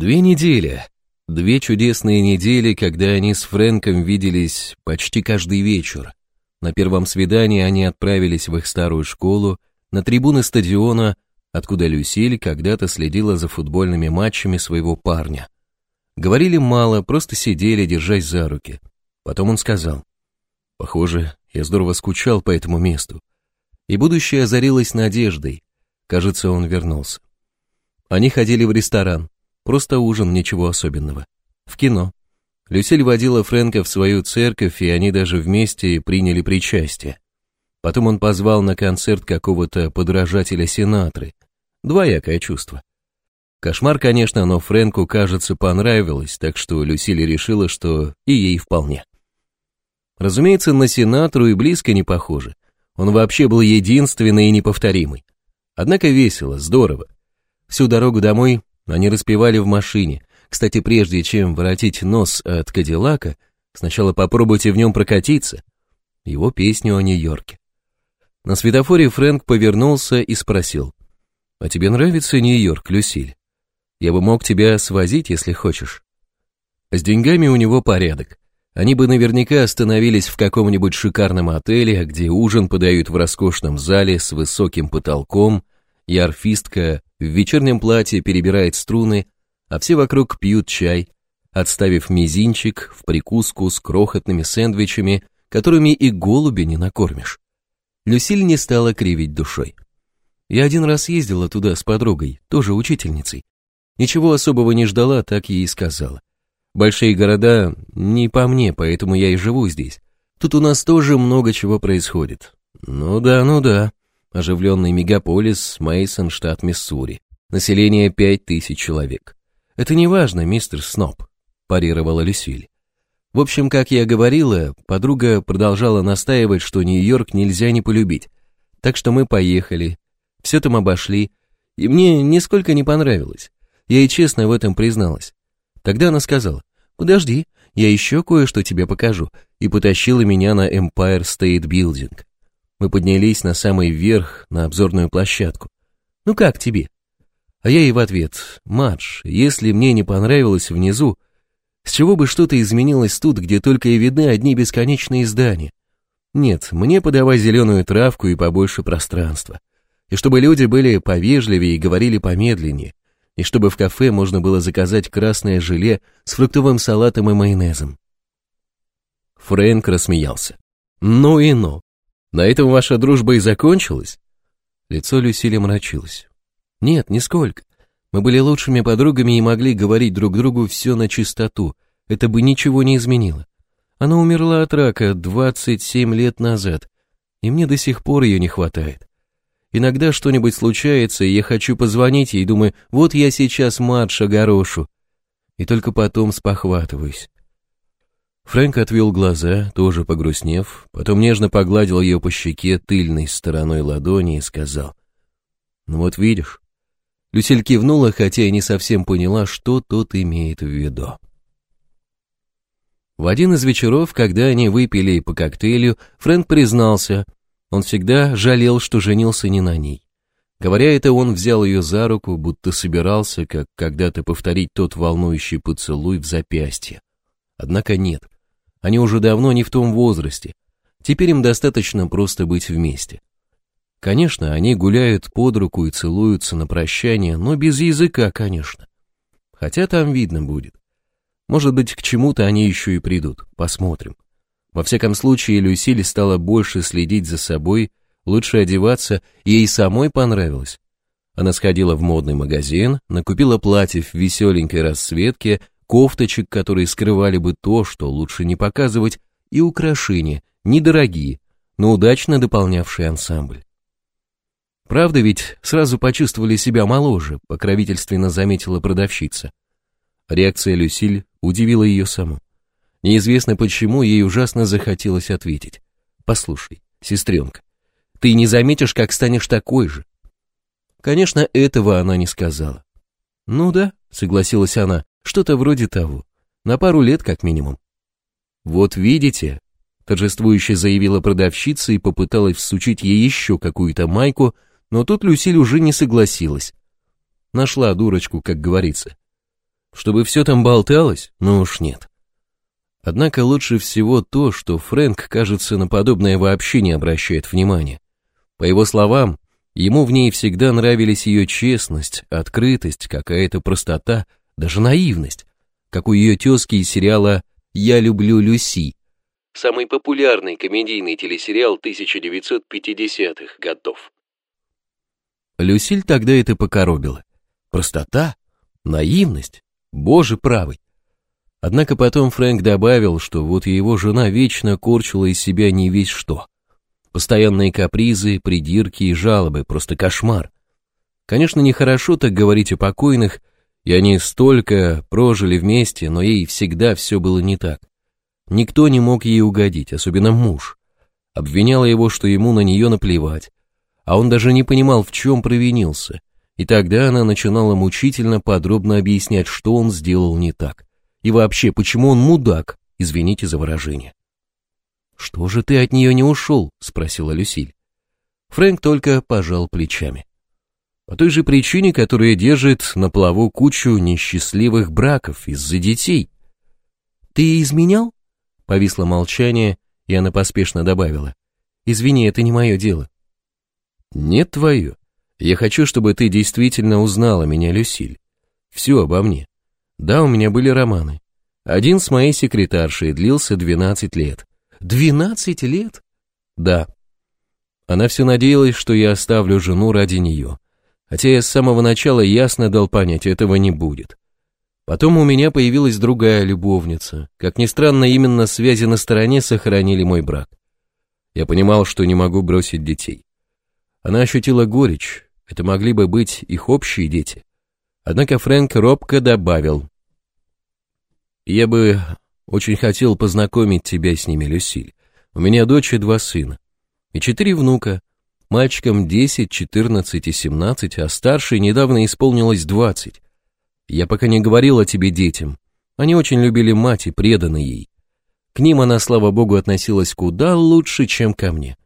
Две недели. Две чудесные недели, когда они с Фрэнком виделись почти каждый вечер. На первом свидании они отправились в их старую школу, на трибуны стадиона, откуда Люсиль когда-то следила за футбольными матчами своего парня. Говорили мало, просто сидели, держась за руки. Потом он сказал, «Похоже, я здорово скучал по этому месту». И будущее озарилось надеждой. Кажется, он вернулся. Они ходили в ресторан. Просто ужин, ничего особенного. В кино. Люсиль водила Фрэнка в свою церковь, и они даже вместе приняли причастие. Потом он позвал на концерт какого-то подражателя Синатры. Двоякое чувство. Кошмар, конечно, но Фрэнку, кажется, понравилось, так что Люсиль решила, что и ей вполне. Разумеется, на Синатру и близко не похоже. Он вообще был единственный и неповторимый. Однако весело, здорово. Всю дорогу домой они распевали в машине. Кстати, прежде чем воротить нос э, от Кадиллака, сначала попробуйте в нем прокатиться. Его песню о Нью-Йорке. На светофоре Фрэнк повернулся и спросил. «А тебе нравится Нью-Йорк, Люсиль? Я бы мог тебя свозить, если хочешь». С деньгами у него порядок. Они бы наверняка остановились в каком-нибудь шикарном отеле, где ужин подают в роскошном зале с высоким потолком и орфистка в вечернем платье перебирает струны, а все вокруг пьют чай, отставив мизинчик в прикуску с крохотными сэндвичами, которыми и голуби не накормишь. Люсиль не стала кривить душой. Я один раз ездила туда с подругой, тоже учительницей. Ничего особого не ждала, так ей и сказала. Большие города не по мне, поэтому я и живу здесь. Тут у нас тоже много чего происходит. Ну да, ну да оживленный мегаполис Мейсон, штат Миссури. Население пять тысяч человек. Это не важно, мистер Сноб, парировала Люсиль. В общем, как я говорила, подруга продолжала настаивать, что Нью-Йорк нельзя не полюбить. Так что мы поехали, все там обошли, и мне нисколько не понравилось. Я и честно в этом призналась. Тогда она сказала, подожди, я еще кое-что тебе покажу, и потащила меня на Empire State Building. Мы поднялись на самый верх, на обзорную площадку. «Ну как тебе?» А я ей в ответ, «Мадж, если мне не понравилось внизу, с чего бы что-то изменилось тут, где только и видны одни бесконечные здания? Нет, мне подавай зеленую травку и побольше пространства. И чтобы люди были повежливее и говорили помедленнее. И чтобы в кафе можно было заказать красное желе с фруктовым салатом и майонезом». Фрэнк рассмеялся. «Ну и ну. На этом ваша дружба и закончилась? Лицо Люсили мрачилось. Нет, нисколько. Мы были лучшими подругами и могли говорить друг другу все на чистоту. Это бы ничего не изменило. Она умерла от рака 27 лет назад, и мне до сих пор ее не хватает. Иногда что-нибудь случается, и я хочу позвонить ей, думаю, вот я сейчас Марша горошу. И только потом спохватываюсь. Фрэнк отвел глаза, тоже погрустнев, потом нежно погладил ее по щеке тыльной стороной ладони и сказал. «Ну вот видишь». Люсиль кивнула, хотя и не совсем поняла, что тот имеет в виду. В один из вечеров, когда они выпили по коктейлю, Фрэнк признался, он всегда жалел, что женился не на ней. Говоря это, он взял ее за руку, будто собирался, как когда-то повторить тот волнующий поцелуй в запястье. Однако нет. Они уже давно не в том возрасте. Теперь им достаточно просто быть вместе. Конечно, они гуляют под руку и целуются на прощание, но без языка, конечно. Хотя там видно будет. Может быть, к чему-то они еще и придут, посмотрим. Во всяком случае, Люсиль стала больше следить за собой, лучше одеваться, ей самой понравилось. Она сходила в модный магазин, накупила платье в веселенькой расцветке кофточек, которые скрывали бы то, что лучше не показывать, и украшения, недорогие, но удачно дополнявшие ансамбль. Правда ведь сразу почувствовали себя моложе, покровительственно заметила продавщица. Реакция Люсиль удивила ее саму. Неизвестно почему ей ужасно захотелось ответить. Послушай, сестренка, ты не заметишь, как станешь такой же. Конечно, этого она не сказала. Ну да, согласилась она, что-то вроде того. На пару лет как минимум. Вот видите, торжествующе заявила продавщица и попыталась всучить ей еще какую-то майку, но тут Люсиль уже не согласилась. Нашла дурочку, как говорится. Чтобы все там болталось? Ну уж нет. Однако лучше всего то, что Фрэнк, кажется, на подобное вообще не обращает внимания. По его словам, ему в ней всегда нравились ее честность, открытость, какая-то простота — даже наивность, как у ее тезки из сериала «Я люблю Люси», самый популярный комедийный телесериал 1950-х годов. Люсиль тогда это покоробила. Простота, наивность, боже правый. Однако потом Фрэнк добавил, что вот его жена вечно корчила из себя не весь что. Постоянные капризы, придирки и жалобы, просто кошмар. Конечно, нехорошо так говорить о покойных, и они столько прожили вместе, но ей всегда все было не так. Никто не мог ей угодить, особенно муж. Обвиняла его, что ему на нее наплевать. А он даже не понимал, в чем провинился. И тогда она начинала мучительно подробно объяснять, что он сделал не так. И вообще, почему он мудак, извините за выражение. «Что же ты от нее не ушел?» — спросила Люсиль. Фрэнк только пожал плечами по той же причине, которая держит на плаву кучу несчастливых браков из-за детей. «Ты изменял?» — повисло молчание, и она поспешно добавила. «Извини, это не мое дело». Нет, твое. Я хочу, чтобы ты действительно узнала меня, Люсиль. Все обо мне. Да, у меня были романы. Один с моей секретаршей длился 12 лет. 12 лет? Да. Она все надеялась, что я оставлю жену ради нее хотя я с самого начала ясно дал понять, этого не будет. Потом у меня появилась другая любовница. Как ни странно, именно связи на стороне сохранили мой брак. Я понимал, что не могу бросить детей. Она ощутила горечь, это могли бы быть их общие дети. Однако Фрэнк робко добавил. «Я бы очень хотел познакомить тебя с ними, Люсиль. У меня дочь и два сына. И четыре внука. Мальчикам 10, 14 и 17, а старшей недавно исполнилось 20. Я пока не говорил о тебе детям. Они очень любили мать и преданы ей. К ним она, слава богу, относилась куда лучше, чем ко мне.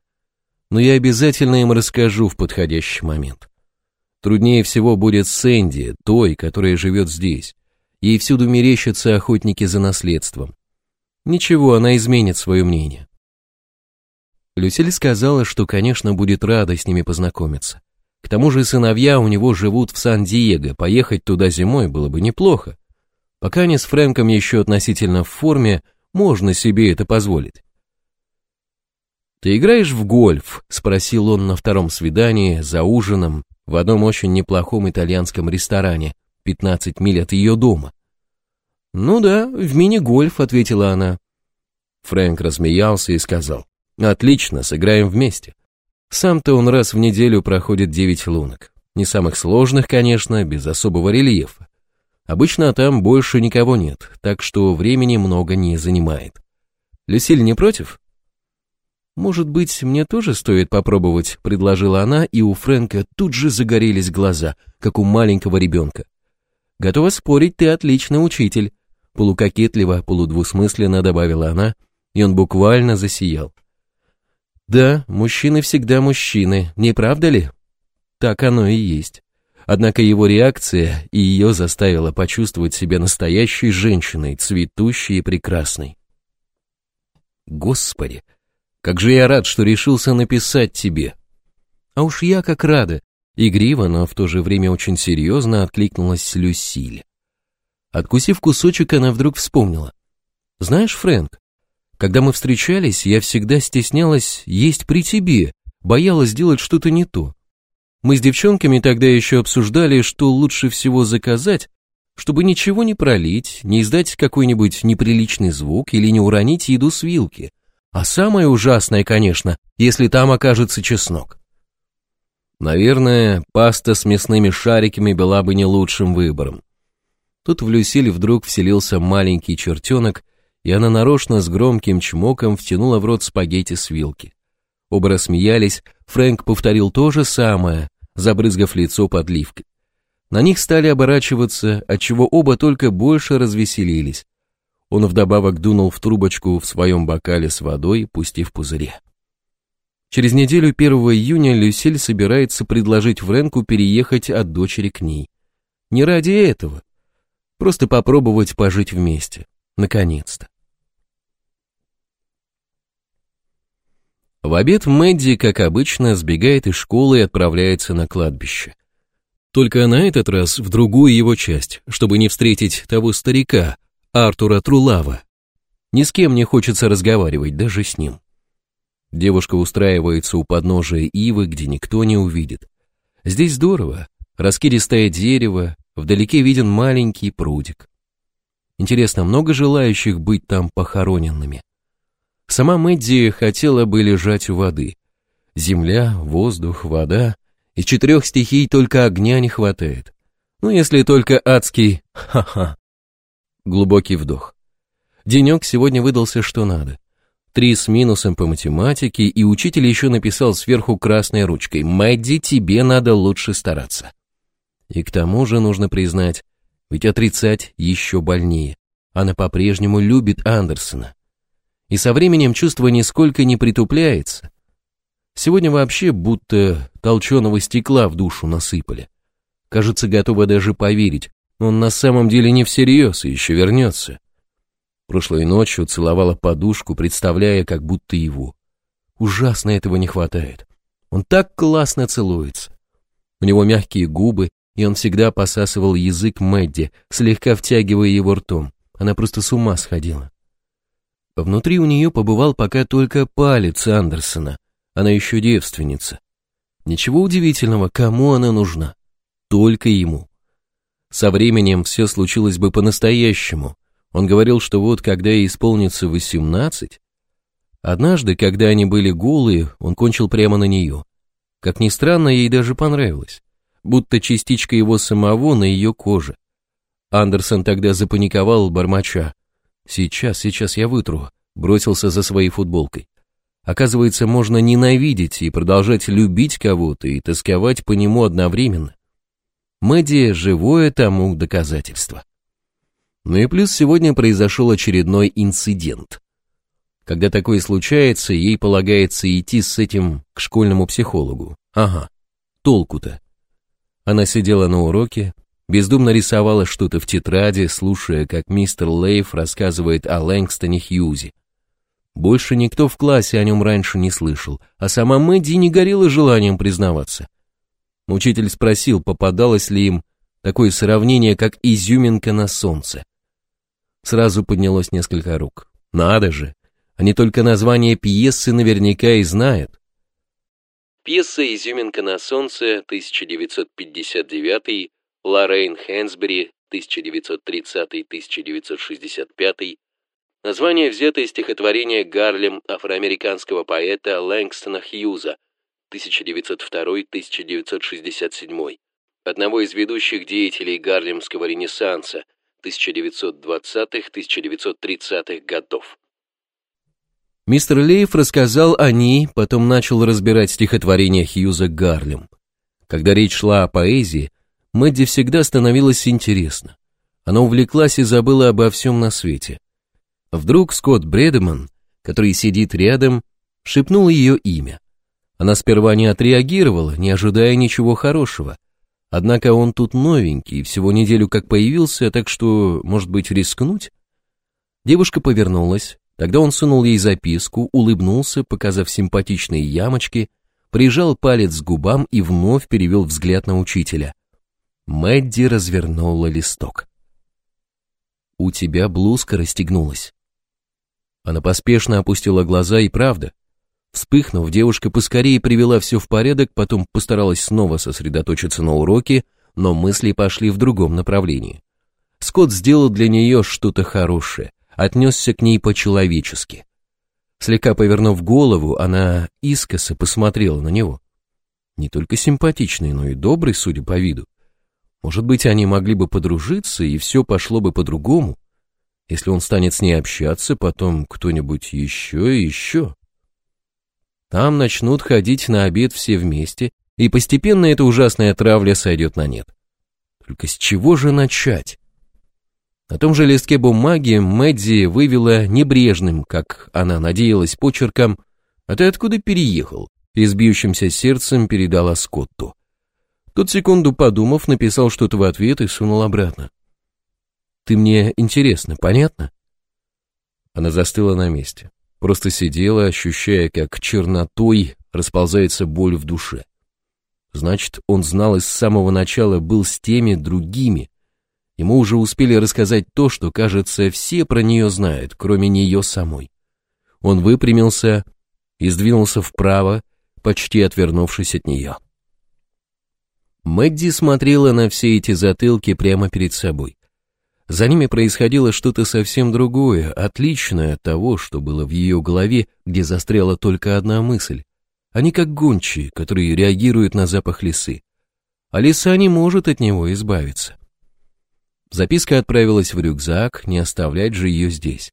Но я обязательно им расскажу в подходящий момент. Труднее всего будет Сэнди, той, которая живет здесь. Ей всюду мерещатся охотники за наследством. Ничего, она изменит свое мнение. Люсиль сказала, что, конечно, будет рада с ними познакомиться. К тому же сыновья у него живут в Сан-Диего, поехать туда зимой было бы неплохо. Пока они с Фрэнком еще относительно в форме, можно себе это позволить. «Ты играешь в гольф?» – спросил он на втором свидании, за ужином, в одном очень неплохом итальянском ресторане, 15 миль от ее дома. «Ну да, в мини-гольф», – ответила она. Фрэнк размеялся и сказал, Отлично, сыграем вместе. Сам-то он раз в неделю проходит девять лунок. Не самых сложных, конечно, без особого рельефа. Обычно там больше никого нет, так что времени много не занимает. Люсиль не против? Может быть, мне тоже стоит попробовать, предложила она, и у Фрэнка тут же загорелись глаза, как у маленького ребенка. Готова спорить, ты отличный учитель, полукокетливо, полудвусмысленно добавила она, и он буквально засиял. Да, мужчины всегда мужчины, не правда ли? Так оно и есть. Однако его реакция и ее заставила почувствовать себя настоящей женщиной, цветущей и прекрасной. Господи, как же я рад, что решился написать тебе. А уж я как рада. Игриво, но в то же время очень серьезно откликнулась Люсиль. Откусив кусочек, она вдруг вспомнила. Знаешь, Фрэнк, когда мы встречались, я всегда стеснялась есть при тебе, боялась сделать что-то не то. Мы с девчонками тогда еще обсуждали, что лучше всего заказать, чтобы ничего не пролить, не издать какой-нибудь неприличный звук или не уронить еду с вилки. А самое ужасное, конечно, если там окажется чеснок. Наверное, паста с мясными шариками была бы не лучшим выбором. Тут в Люсиль вдруг вселился маленький чертенок и она нарочно с громким чмоком втянула в рот спагетти с вилки. Оба рассмеялись, Фрэнк повторил то же самое, забрызгав лицо подливкой. На них стали оборачиваться, отчего оба только больше развеселились. Он вдобавок дунул в трубочку в своем бокале с водой, пустив пузыре. Через неделю 1 июня Люсиль собирается предложить Фрэнку переехать от дочери к ней. Не ради этого. Просто попробовать пожить вместе. Наконец-то. В обед Мэдди, как обычно, сбегает из школы и отправляется на кладбище. Только на этот раз в другую его часть, чтобы не встретить того старика, Артура Трулава. Ни с кем не хочется разговаривать, даже с ним. Девушка устраивается у подножия ивы, где никто не увидит. Здесь здорово, раскидистое дерево, вдалеке виден маленький прудик. Интересно, много желающих быть там похороненными? Сама Мэдди хотела бы лежать у воды. Земля, воздух, вода. И четырех стихий только огня не хватает. Ну, если только адский ха-ха. Глубокий вдох. Денек сегодня выдался что надо. Три с минусом по математике, и учитель еще написал сверху красной ручкой «Мэдди, тебе надо лучше стараться». И к тому же нужно признать, ведь отрицать еще больнее. Она по-прежнему любит Андерсона и со временем чувство нисколько не притупляется. Сегодня вообще будто толченого стекла в душу насыпали. Кажется, готова даже поверить, но он на самом деле не всерьез и еще вернется. Прошлой ночью целовала подушку, представляя, как будто его. Ужасно этого не хватает. Он так классно целуется. У него мягкие губы, и он всегда посасывал язык Мэдди, слегка втягивая его ртом. Она просто с ума сходила. Внутри у нее побывал пока только палец Андерсона. А она еще девственница. Ничего удивительного, кому она нужна? Только ему. Со временем все случилось бы по-настоящему. Он говорил, что вот когда ей исполнится 18... Однажды, когда они были голые, он кончил прямо на нее. Как ни странно, ей даже понравилось. Будто частичка его самого на ее коже. Андерсон тогда запаниковал, бормоча. Сейчас, сейчас я вытру, бросился за своей футболкой. Оказывается, можно ненавидеть и продолжать любить кого-то и тосковать по нему одновременно. Мэдди – живое тому доказательство. Ну и плюс сегодня произошел очередной инцидент. Когда такое случается, ей полагается идти с этим к школьному психологу. Ага, толку-то. Она сидела на уроке, бездумно рисовала что-то в тетради, слушая, как мистер Лейф рассказывает о Лэнгстоне Хьюзи. Больше никто в классе о нем раньше не слышал, а сама Мэдди не горела желанием признаваться. Учитель спросил, попадалось ли им такое сравнение, как изюминка на солнце. Сразу поднялось несколько рук. Надо же, они только название пьесы наверняка и знают. Пьеса «Изюминка на солнце» 1959 Лоррейн Хэнсбери 1930-1965, название взято из стихотворения Гарлем афроамериканского поэта Лэнгстона Хьюза 1902-1967, одного из ведущих деятелей гарлемского ренессанса 1920-1930-х годов. Мистер Лейф рассказал о ней, потом начал разбирать стихотворение Хьюза Гарлем. Когда речь шла о поэзии, Мэдди всегда становилось интересно. Она увлеклась и забыла обо всем на свете. Вдруг Скотт Бредеман, который сидит рядом, шепнул ее имя. Она сперва не отреагировала, не ожидая ничего хорошего. Однако он тут новенький, всего неделю как появился, так что, может быть, рискнуть? Девушка повернулась, тогда он сунул ей записку, улыбнулся, показав симпатичные ямочки, прижал палец к губам и вновь перевел взгляд на учителя. Мэдди развернула листок. «У тебя блузка расстегнулась». Она поспешно опустила глаза и правда. Вспыхнув, девушка поскорее привела все в порядок, потом постаралась снова сосредоточиться на уроке, но мысли пошли в другом направлении. Скотт сделал для нее что-то хорошее, отнесся к ней по-человечески. Слегка повернув голову, она искоса посмотрела на него. Не только симпатичный, но и добрый, судя по виду. Может быть, они могли бы подружиться, и все пошло бы по-другому, если он станет с ней общаться, потом кто-нибудь еще и еще. Там начнут ходить на обед все вместе, и постепенно эта ужасная травля сойдет на нет. Только с чего же начать? На том же листке бумаги Мэдди вывела небрежным, как она надеялась, почерком «А ты откуда переехал?» и с бьющимся сердцем передала Скотту. Тот секунду подумав, написал что-то в ответ и сунул обратно. «Ты мне интересно, понятно?» Она застыла на месте, просто сидела, ощущая, как чернотой расползается боль в душе. Значит, он знал и с самого начала был с теми другими. Ему уже успели рассказать то, что, кажется, все про нее знают, кроме нее самой. Он выпрямился и сдвинулся вправо, почти отвернувшись от нее. Мэдди смотрела на все эти затылки прямо перед собой. За ними происходило что-то совсем другое, отличное от того, что было в ее голове, где застряла только одна мысль. Они как гончие, которые реагируют на запах лисы. А лиса не может от него избавиться. Записка отправилась в рюкзак, не оставлять же ее здесь.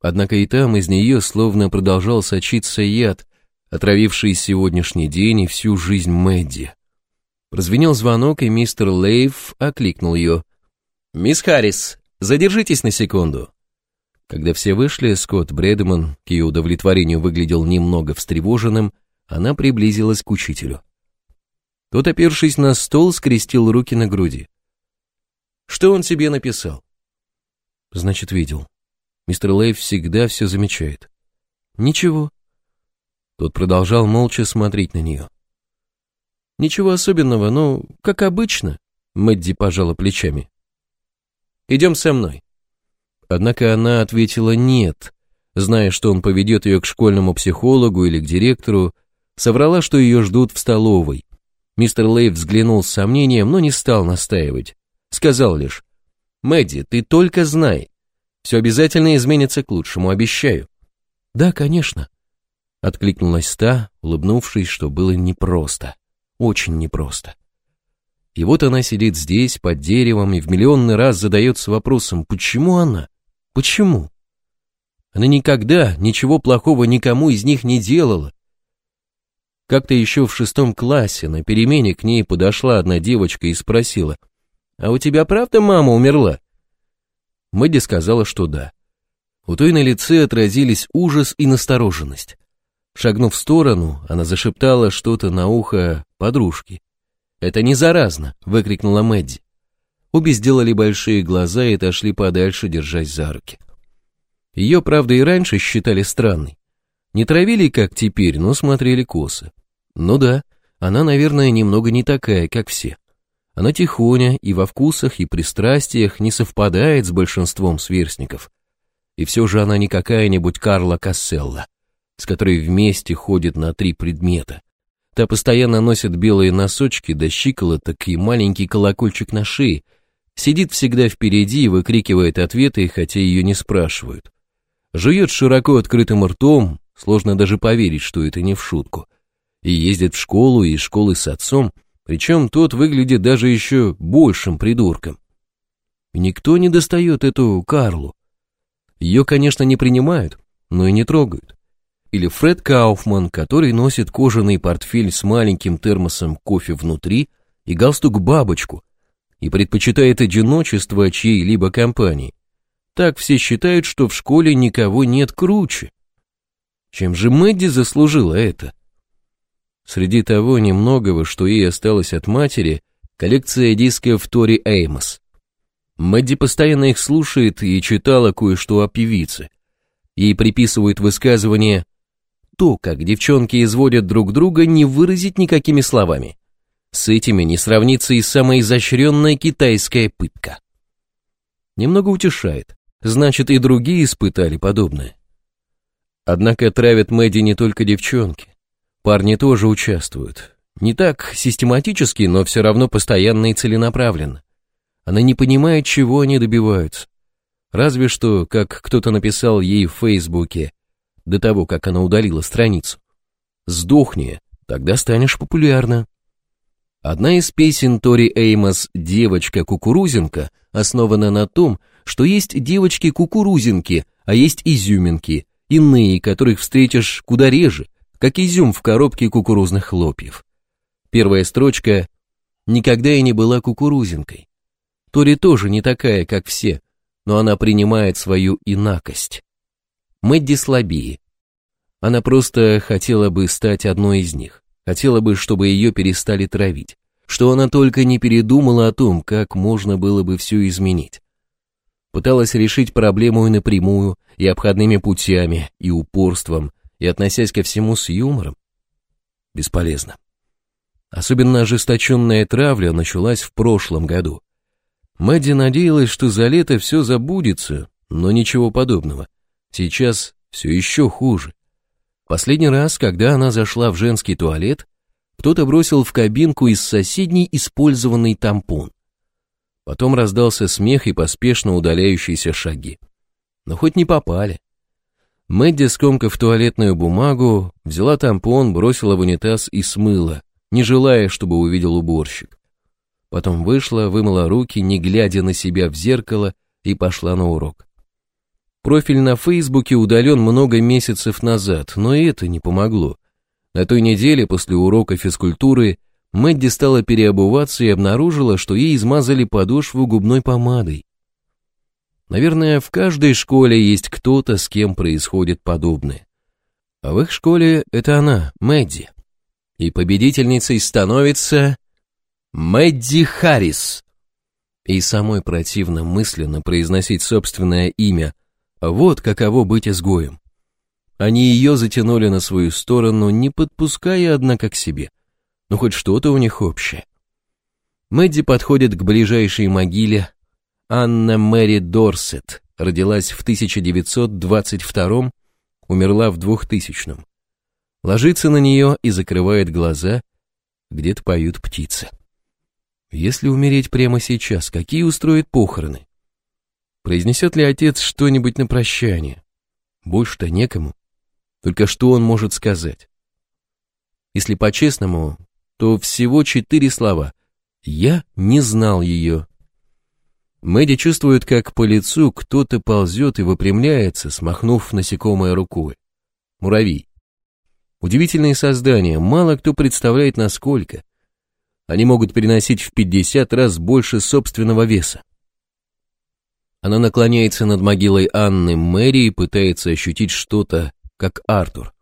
Однако и там из нее словно продолжал сочиться яд, отравивший сегодняшний день и всю жизнь Мэдди. Прозвенел звонок, и мистер Лейв окликнул ее. «Мисс Харрис, задержитесь на секунду». Когда все вышли, Скотт Бредеман, к ее удовлетворению выглядел немного встревоженным, она приблизилась к учителю. Тот, опершись на стол, скрестил руки на груди. «Что он тебе написал?» «Значит, видел. Мистер Лейв всегда все замечает». «Ничего». Тот продолжал молча смотреть на нее. Ничего особенного, ну, как обычно», — Мэдди пожала плечами. «Идем со мной». Однако она ответила «нет», зная, что он поведет ее к школьному психологу или к директору, соврала, что ее ждут в столовой. Мистер Лейв взглянул с сомнением, но не стал настаивать. Сказал лишь, «Мэдди, ты только знай. Все обязательно изменится к лучшему, обещаю». «Да, конечно», — откликнулась та, улыбнувшись, что было непросто очень непросто. И вот она сидит здесь, под деревом, и в миллионный раз задается вопросом, почему она? Почему? Она никогда ничего плохого никому из них не делала. Как-то еще в шестом классе на перемене к ней подошла одна девочка и спросила, «А у тебя правда мама умерла?» Мэдди сказала, что да. У той на лице отразились ужас и настороженность. Шагнув в сторону, она зашептала что-то на ухо подружке. «Это не заразно!» — выкрикнула Мэдди. Обе сделали большие глаза и отошли подальше, держась за руки. Ее, правда, и раньше считали странной. Не травили, как теперь, но смотрели косо. Ну да, она, наверное, немного не такая, как все. Она тихоня и во вкусах, и пристрастиях не совпадает с большинством сверстников. И все же она не какая-нибудь Карла Касселла с которой вместе ходит на три предмета. Та постоянно носит белые носочки до щиколоток и маленький колокольчик на шее, сидит всегда впереди и выкрикивает ответы, хотя ее не спрашивают. Жует широко открытым ртом, сложно даже поверить, что это не в шутку. И ездит в школу и из школы с отцом, причем тот выглядит даже еще большим придурком. Никто не достает эту Карлу. Ее, конечно, не принимают, но и не трогают или Фред Кауфман, который носит кожаный портфель с маленьким термосом кофе внутри и галстук-бабочку, и предпочитает одиночество чьей-либо компании. Так все считают, что в школе никого нет круче. Чем же Мэдди заслужила это? Среди того немногого, что ей осталось от матери, коллекция дисков Тори Эймос. Мэдди постоянно их слушает и читала кое-что о певице. Ей приписывают высказывание то, как девчонки изводят друг друга, не выразить никакими словами. С этими не сравнится и самая изощренная китайская пытка. Немного утешает, значит и другие испытали подобное. Однако травят Мэдди не только девчонки. Парни тоже участвуют. Не так систематически, но все равно постоянно и целенаправленно. Она не понимает, чего они добиваются. Разве что, как кто-то написал ей в Фейсбуке, до того, как она удалила страницу. «Сдохни, тогда станешь популярна». Одна из песен Тори Эймос «Девочка-кукурузинка» основана на том, что есть девочки-кукурузинки, а есть изюминки, иные, которых встретишь куда реже, как изюм в коробке кукурузных хлопьев. Первая строчка «Никогда я не была кукурузинкой». Тори тоже не такая, как все, но она принимает свою инакость. Мэдди слабее. Она просто хотела бы стать одной из них, хотела бы, чтобы ее перестали травить, что она только не передумала о том, как можно было бы все изменить. Пыталась решить проблему и напрямую, и обходными путями, и упорством, и относясь ко всему с юмором. Бесполезно. Особенно ожесточенная травля началась в прошлом году. Мэдди надеялась, что за лето все забудется, но ничего подобного. Сейчас все еще хуже. Последний раз, когда она зашла в женский туалет, кто-то бросил в кабинку из соседней использованный тампон. Потом раздался смех и поспешно удаляющиеся шаги. Но хоть не попали. Мэдди, скомкав туалетную бумагу, взяла тампон, бросила в унитаз и смыла, не желая, чтобы увидел уборщик. Потом вышла, вымыла руки, не глядя на себя в зеркало, и пошла на урок. Профиль на Фейсбуке удален много месяцев назад, но и это не помогло. На той неделе после урока физкультуры Мэдди стала переобуваться и обнаружила, что ей измазали подошву губной помадой. Наверное, в каждой школе есть кто-то, с кем происходит подобное. А в их школе это она, Мэдди. И победительницей становится Мэдди Харрис. И самой противно мысленно произносить собственное имя – вот каково быть изгоем. Они ее затянули на свою сторону, не подпуская, однако, к себе. Но хоть что-то у них общее. Мэдди подходит к ближайшей могиле. Анна Мэри Дорсет родилась в 1922 умерла в 2000-м. Ложится на нее и закрывает глаза, где-то поют птицы. Если умереть прямо сейчас, какие устроят похороны? Произнесет ли отец что-нибудь на прощание? Больше-то некому. Только что он может сказать? Если по-честному, то всего четыре слова. Я не знал ее. Мэдди чувствует, как по лицу кто-то ползет и выпрямляется, смахнув насекомое рукой. Муравей. Удивительные создания, мало кто представляет насколько. Они могут переносить в 50 раз больше собственного веса. Она наклоняется над могилой Анны Мэри и пытается ощутить что-то, как Артур.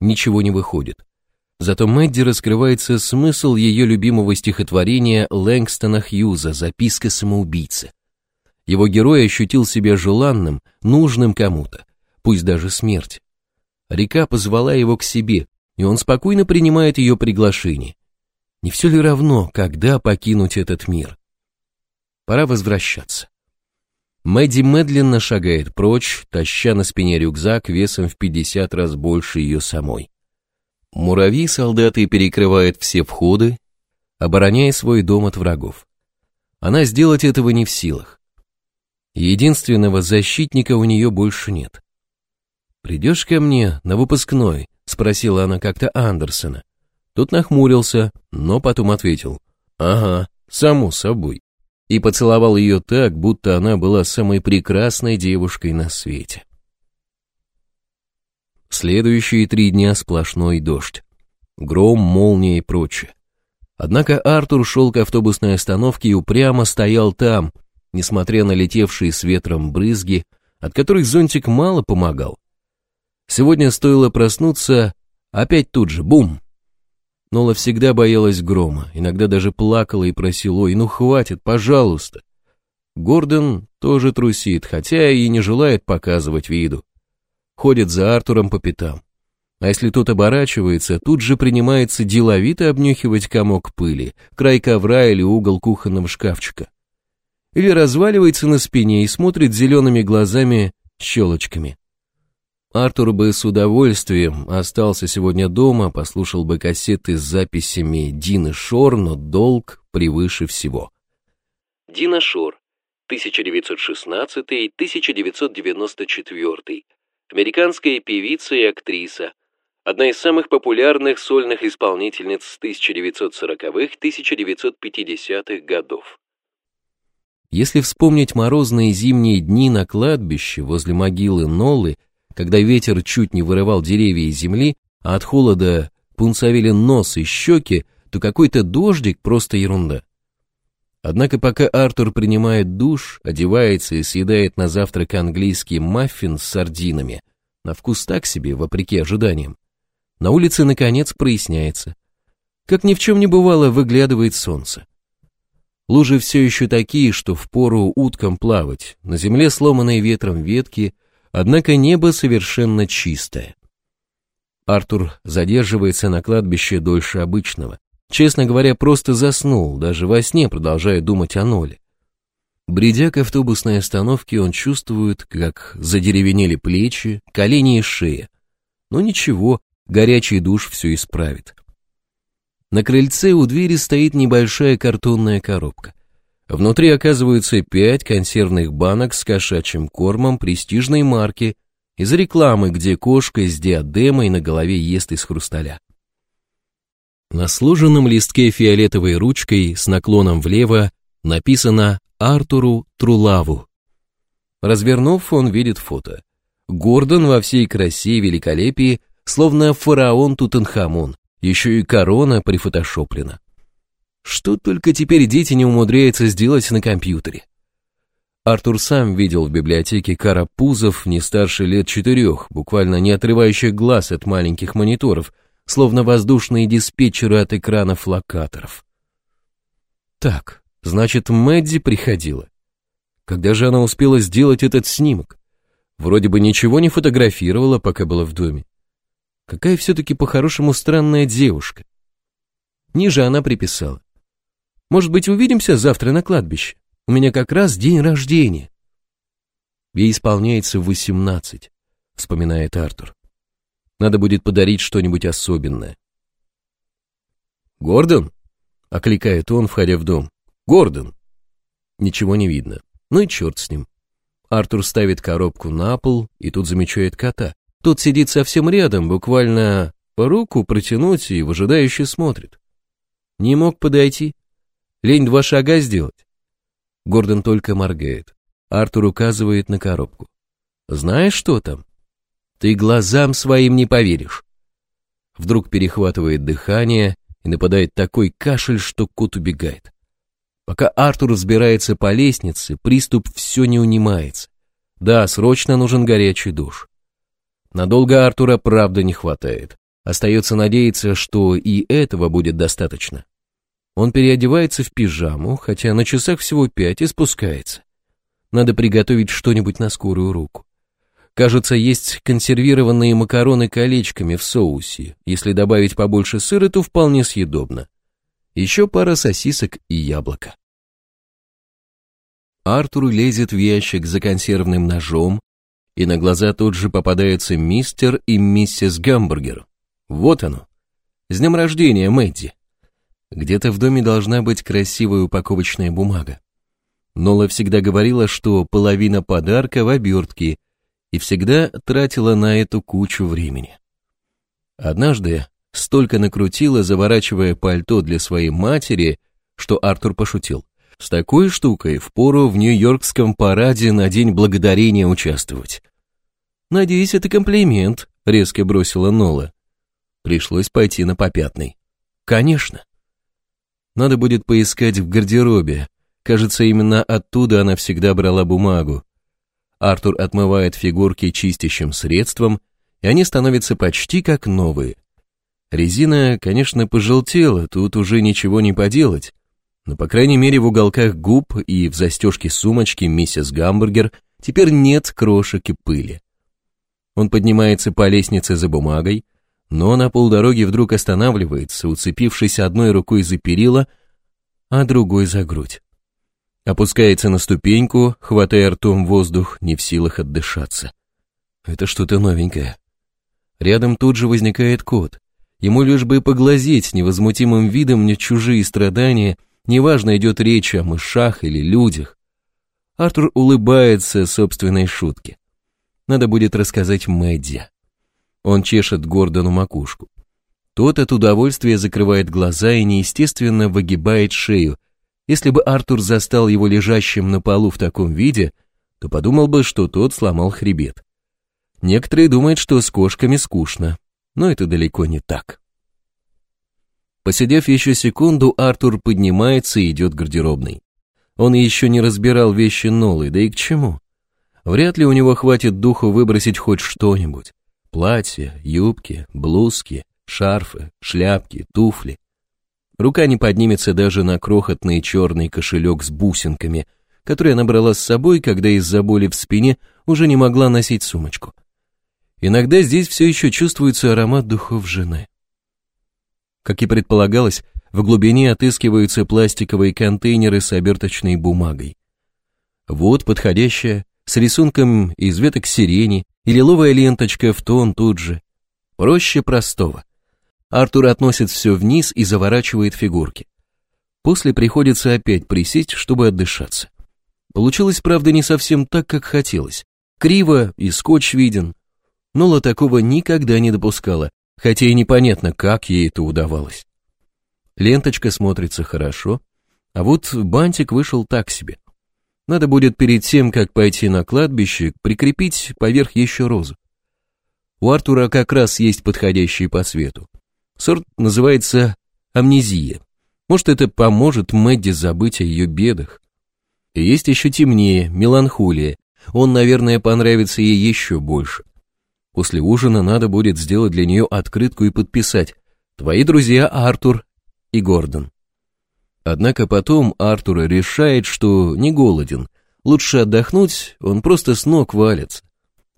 Ничего не выходит. Зато Мэдди раскрывается смысл ее любимого стихотворения Лэнгстона Хьюза «Записка самоубийцы». Его герой ощутил себя желанным, нужным кому-то, пусть даже смерть. Река позвала его к себе, и он спокойно принимает ее приглашение. Не все ли равно, когда покинуть этот мир? Пора возвращаться. Мэдди медленно шагает прочь, таща на спине рюкзак весом в 50 раз больше ее самой. Муравьи-солдаты перекрывают все входы, обороняя свой дом от врагов. Она сделать этого не в силах. Единственного защитника у нее больше нет. «Придешь ко мне на выпускной?» — спросила она как-то Андерсона. Тот нахмурился, но потом ответил. «Ага, само собой» и поцеловал ее так, будто она была самой прекрасной девушкой на свете. Следующие три дня сплошной дождь, гром, молния и прочее. Однако Артур шел к автобусной остановке и упрямо стоял там, несмотря на летевшие с ветром брызги, от которых зонтик мало помогал. Сегодня стоило проснуться, опять тут же бум — Нола всегда боялась грома, иногда даже плакала и просила, ой, ну хватит, пожалуйста. Гордон тоже трусит, хотя и не желает показывать виду. Ходит за Артуром по пятам. А если тот оборачивается, тут же принимается деловито обнюхивать комок пыли, край ковра или угол кухонного шкафчика. Или разваливается на спине и смотрит зелеными глазами щелочками. Артур бы с удовольствием остался сегодня дома, послушал бы кассеты с записями Дины Шор, но долг превыше всего. Дина Шор, 1916-1994, американская певица и актриса, одна из самых популярных сольных исполнительниц с 1940-1950-х годов. Если вспомнить морозные зимние дни на кладбище возле могилы Нолы – когда ветер чуть не вырывал деревья и земли, а от холода пунцовели нос и щеки, то какой-то дождик просто ерунда. Однако пока Артур принимает душ, одевается и съедает на завтрак английский маффин с сардинами, на вкус так себе, вопреки ожиданиям, на улице наконец проясняется. Как ни в чем не бывало, выглядывает солнце. Лужи все еще такие, что впору уткам плавать, на земле сломанные ветром ветки – Однако небо совершенно чистое. Артур задерживается на кладбище дольше обычного. Честно говоря, просто заснул, даже во сне продолжая думать о ноле. Бредя к автобусной остановке, он чувствует, как задеревенели плечи, колени и шея. Но ничего, горячий душ все исправит. На крыльце у двери стоит небольшая картонная коробка. Внутри оказываются пять консервных банок с кошачьим кормом престижной марки из рекламы, где кошка с диадемой на голове ест из хрусталя. На сложенном листке фиолетовой ручкой с наклоном влево написано «Артуру Трулаву». Развернув, он видит фото. Гордон во всей красе и великолепии, словно фараон Тутанхамон, еще и корона прифотошоплена. Что только теперь дети не умудряются сделать на компьютере. Артур сам видел в библиотеке карапузов не старше лет четырех, буквально не отрывающих глаз от маленьких мониторов, словно воздушные диспетчеры от экранов локаторов. Так, значит, Мэдди приходила. Когда же она успела сделать этот снимок? Вроде бы ничего не фотографировала, пока была в доме. Какая все-таки по-хорошему странная девушка. Ниже она приписала. Может быть, увидимся завтра на кладбище. У меня как раз день рождения. Ей исполняется восемнадцать, вспоминает Артур. Надо будет подарить что-нибудь особенное. Гордон? Окликает он, входя в дом. Гордон! Ничего не видно. Ну и черт с ним. Артур ставит коробку на пол и тут замечает кота. Тот сидит совсем рядом, буквально по руку протянуть и выжидающе смотрит. Не мог подойти, Лень два шага сделать. Гордон только моргает. Артур указывает на коробку. Знаешь, что там? Ты глазам своим не поверишь. Вдруг перехватывает дыхание и нападает такой кашель, что кот убегает. Пока Артур взбирается по лестнице, приступ все не унимается. Да, срочно нужен горячий душ. Надолго Артура правда не хватает. Остается надеяться, что и этого будет достаточно. Он переодевается в пижаму, хотя на часах всего пять и спускается. Надо приготовить что-нибудь на скорую руку. Кажется, есть консервированные макароны колечками в соусе. Если добавить побольше сыра, то вполне съедобно. Еще пара сосисок и яблоко. Артур лезет в ящик за консервным ножом, и на глаза тут же попадается мистер и миссис Гамбургер. Вот оно. С днем рождения, Мэдди. Где-то в доме должна быть красивая упаковочная бумага. Нола всегда говорила, что половина подарка в обертке, и всегда тратила на эту кучу времени. Однажды столько накрутила, заворачивая пальто для своей матери, что Артур пошутил. С такой штукой впору в Нью-Йоркском параде на День Благодарения участвовать. «Надеюсь, это комплимент», — резко бросила Нола. Пришлось пойти на попятный. «Конечно». Надо будет поискать в гардеробе. Кажется, именно оттуда она всегда брала бумагу. Артур отмывает фигурки чистящим средством, и они становятся почти как новые. Резина, конечно, пожелтела, тут уже ничего не поделать, но, по крайней мере, в уголках губ и в застежке сумочки миссис Гамбургер теперь нет крошек и пыли. Он поднимается по лестнице за бумагой, но на полдороги вдруг останавливается, уцепившись одной рукой за перила, а другой за грудь. Опускается на ступеньку, хватая ртом воздух, не в силах отдышаться. Это что-то новенькое. Рядом тут же возникает кот. Ему лишь бы поглазеть невозмутимым видом не чужие страдания, неважно, идет речь о мышах или людях. Артур улыбается собственной шутке. Надо будет рассказать Мэдди. Он чешет Гордону макушку. Тот от удовольствия закрывает глаза и неестественно выгибает шею. Если бы Артур застал его лежащим на полу в таком виде, то подумал бы, что тот сломал хребет. Некоторые думают, что с кошками скучно, но это далеко не так. Посидев еще секунду, Артур поднимается и идет в гардеробный. Он еще не разбирал вещи Нолы, да и к чему? Вряд ли у него хватит духу выбросить хоть что-нибудь платья, юбки, блузки, шарфы, шляпки, туфли. Рука не поднимется даже на крохотный черный кошелек с бусинками, который она брала с собой, когда из-за боли в спине уже не могла носить сумочку. Иногда здесь все еще чувствуется аромат духов жены. Как и предполагалось, в глубине отыскиваются пластиковые контейнеры с оберточной бумагой. Вот подходящая, с рисунком из веток сирени и лиловая ленточка в тон тут же. Проще простого. Артур относит все вниз и заворачивает фигурки. После приходится опять присесть, чтобы отдышаться. Получилось, правда, не совсем так, как хотелось. Криво и скотч виден. Нола такого никогда не допускала, хотя и непонятно, как ей это удавалось. Ленточка смотрится хорошо, а вот бантик вышел так себе. Надо будет перед тем, как пойти на кладбище, прикрепить поверх еще розу. У Артура как раз есть подходящие по цвету. Сорт называется амнезия. Может, это поможет Мэдди забыть о ее бедах. И есть еще темнее, меланхолия. Он, наверное, понравится ей еще больше. После ужина надо будет сделать для нее открытку и подписать «Твои друзья Артур и Гордон». Однако потом Артур решает, что не голоден. Лучше отдохнуть, он просто с ног валится.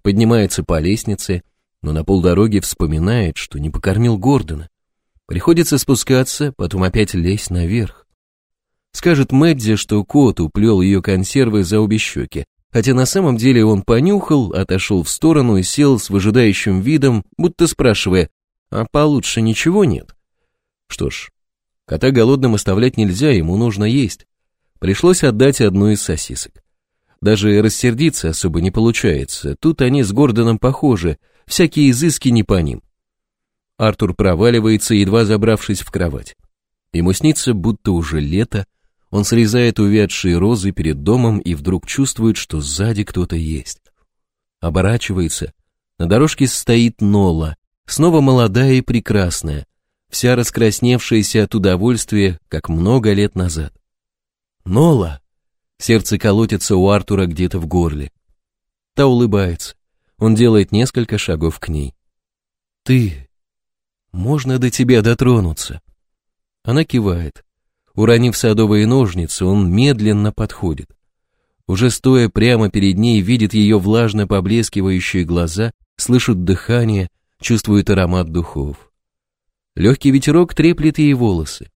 Поднимается по лестнице, но на полдороги вспоминает, что не покормил Гордона. Приходится спускаться, потом опять лезть наверх. Скажет Мэдди, что кот уплел ее консервы за обе щеки, хотя на самом деле он понюхал, отошел в сторону и сел с выжидающим видом, будто спрашивая, а получше ничего нет? Что ж, Кота голодным оставлять нельзя, ему нужно есть. Пришлось отдать одну из сосисок. Даже рассердиться особо не получается, тут они с Гордоном похожи, всякие изыски не по ним. Артур проваливается, едва забравшись в кровать. Ему снится, будто уже лето, он срезает увядшие розы перед домом и вдруг чувствует, что сзади кто-то есть. Оборачивается, на дорожке стоит Нола, снова молодая и прекрасная, вся раскрасневшаяся от удовольствия, как много лет назад. «Нола!» Сердце колотится у Артура где-то в горле. Та улыбается. Он делает несколько шагов к ней. «Ты! Можно до тебя дотронуться?» Она кивает. Уронив садовые ножницы, он медленно подходит. Уже стоя прямо перед ней, видит ее влажно поблескивающие глаза, слышит дыхание, чувствует аромат духов. Легкий ветерок треплет ей волосы.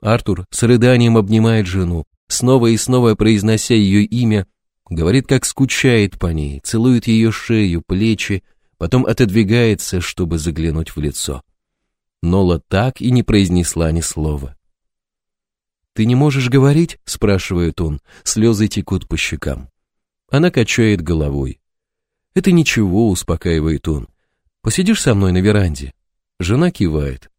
Артур с рыданием обнимает жену, снова и снова произнося ее имя, говорит, как скучает по ней, целует ее шею, плечи, потом отодвигается, чтобы заглянуть в лицо. Нола так и не произнесла ни слова. «Ты не можешь говорить?» – спрашивает он, слезы текут по щекам. Она качает головой. «Это ничего», – успокаивает он. «Посидишь со мной на веранде?» Жена кивает.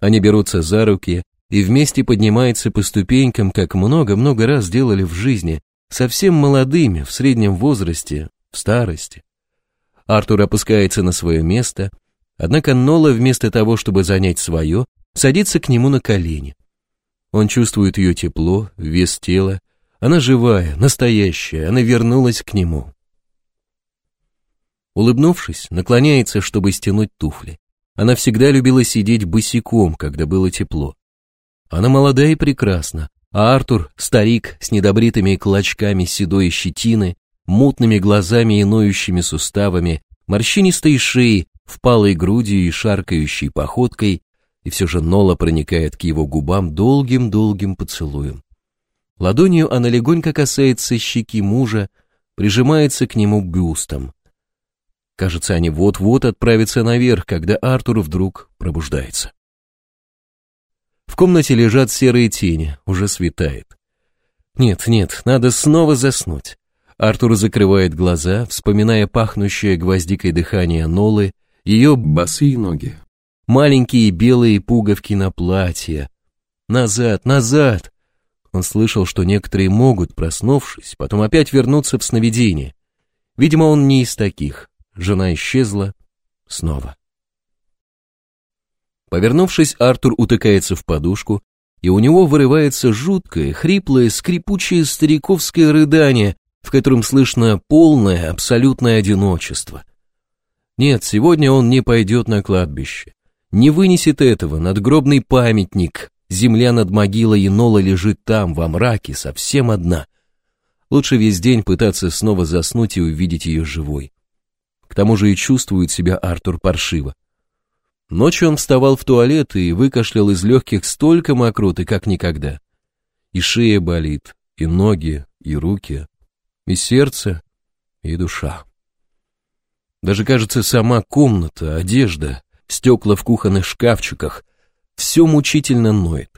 Они берутся за руки и вместе поднимаются по ступенькам, как много-много раз делали в жизни, совсем молодыми, в среднем возрасте, в старости. Артур опускается на свое место, однако Нола вместо того, чтобы занять свое, садится к нему на колени. Он чувствует ее тепло, вес тела. Она живая, настоящая, она вернулась к нему. Улыбнувшись, наклоняется, чтобы стянуть туфли. Она всегда любила сидеть босиком, когда было тепло. Она молодая и прекрасна, а Артур, старик с недобритыми клочками седой щетины, мутными глазами и ноющими суставами, морщинистой шеей, впалой грудью и шаркающей походкой, и все же Нола проникает к его губам долгим-долгим поцелуем. Ладонью она легонько касается щеки мужа, прижимается к нему бюстом. Кажется, они вот-вот отправятся наверх, когда Артур вдруг пробуждается. В комнате лежат серые тени, уже светает. Нет, нет, надо снова заснуть. Артур закрывает глаза, вспоминая пахнущее гвоздикой дыхание Нолы, ее босые ноги, маленькие белые пуговки на платье. Назад, назад! Он слышал, что некоторые могут, проснувшись, потом опять вернуться в сновидение. Видимо, он не из таких. Жена исчезла снова. Повернувшись, Артур утыкается в подушку, и у него вырывается жуткое, хриплое, скрипучее стариковское рыдание, в котором слышно полное, абсолютное одиночество. Нет, сегодня он не пойдет на кладбище. Не вынесет этого надгробный памятник. Земля над могилой Енола лежит там, во мраке, совсем одна. Лучше весь день пытаться снова заснуть и увидеть ее живой тому же и чувствует себя Артур паршиво. Ночью он вставал в туалет и выкашлял из легких столько мокроты, как никогда. И шея болит, и ноги, и руки, и сердце, и душа. Даже, кажется, сама комната, одежда, стекла в кухонных шкафчиках — все мучительно ноет.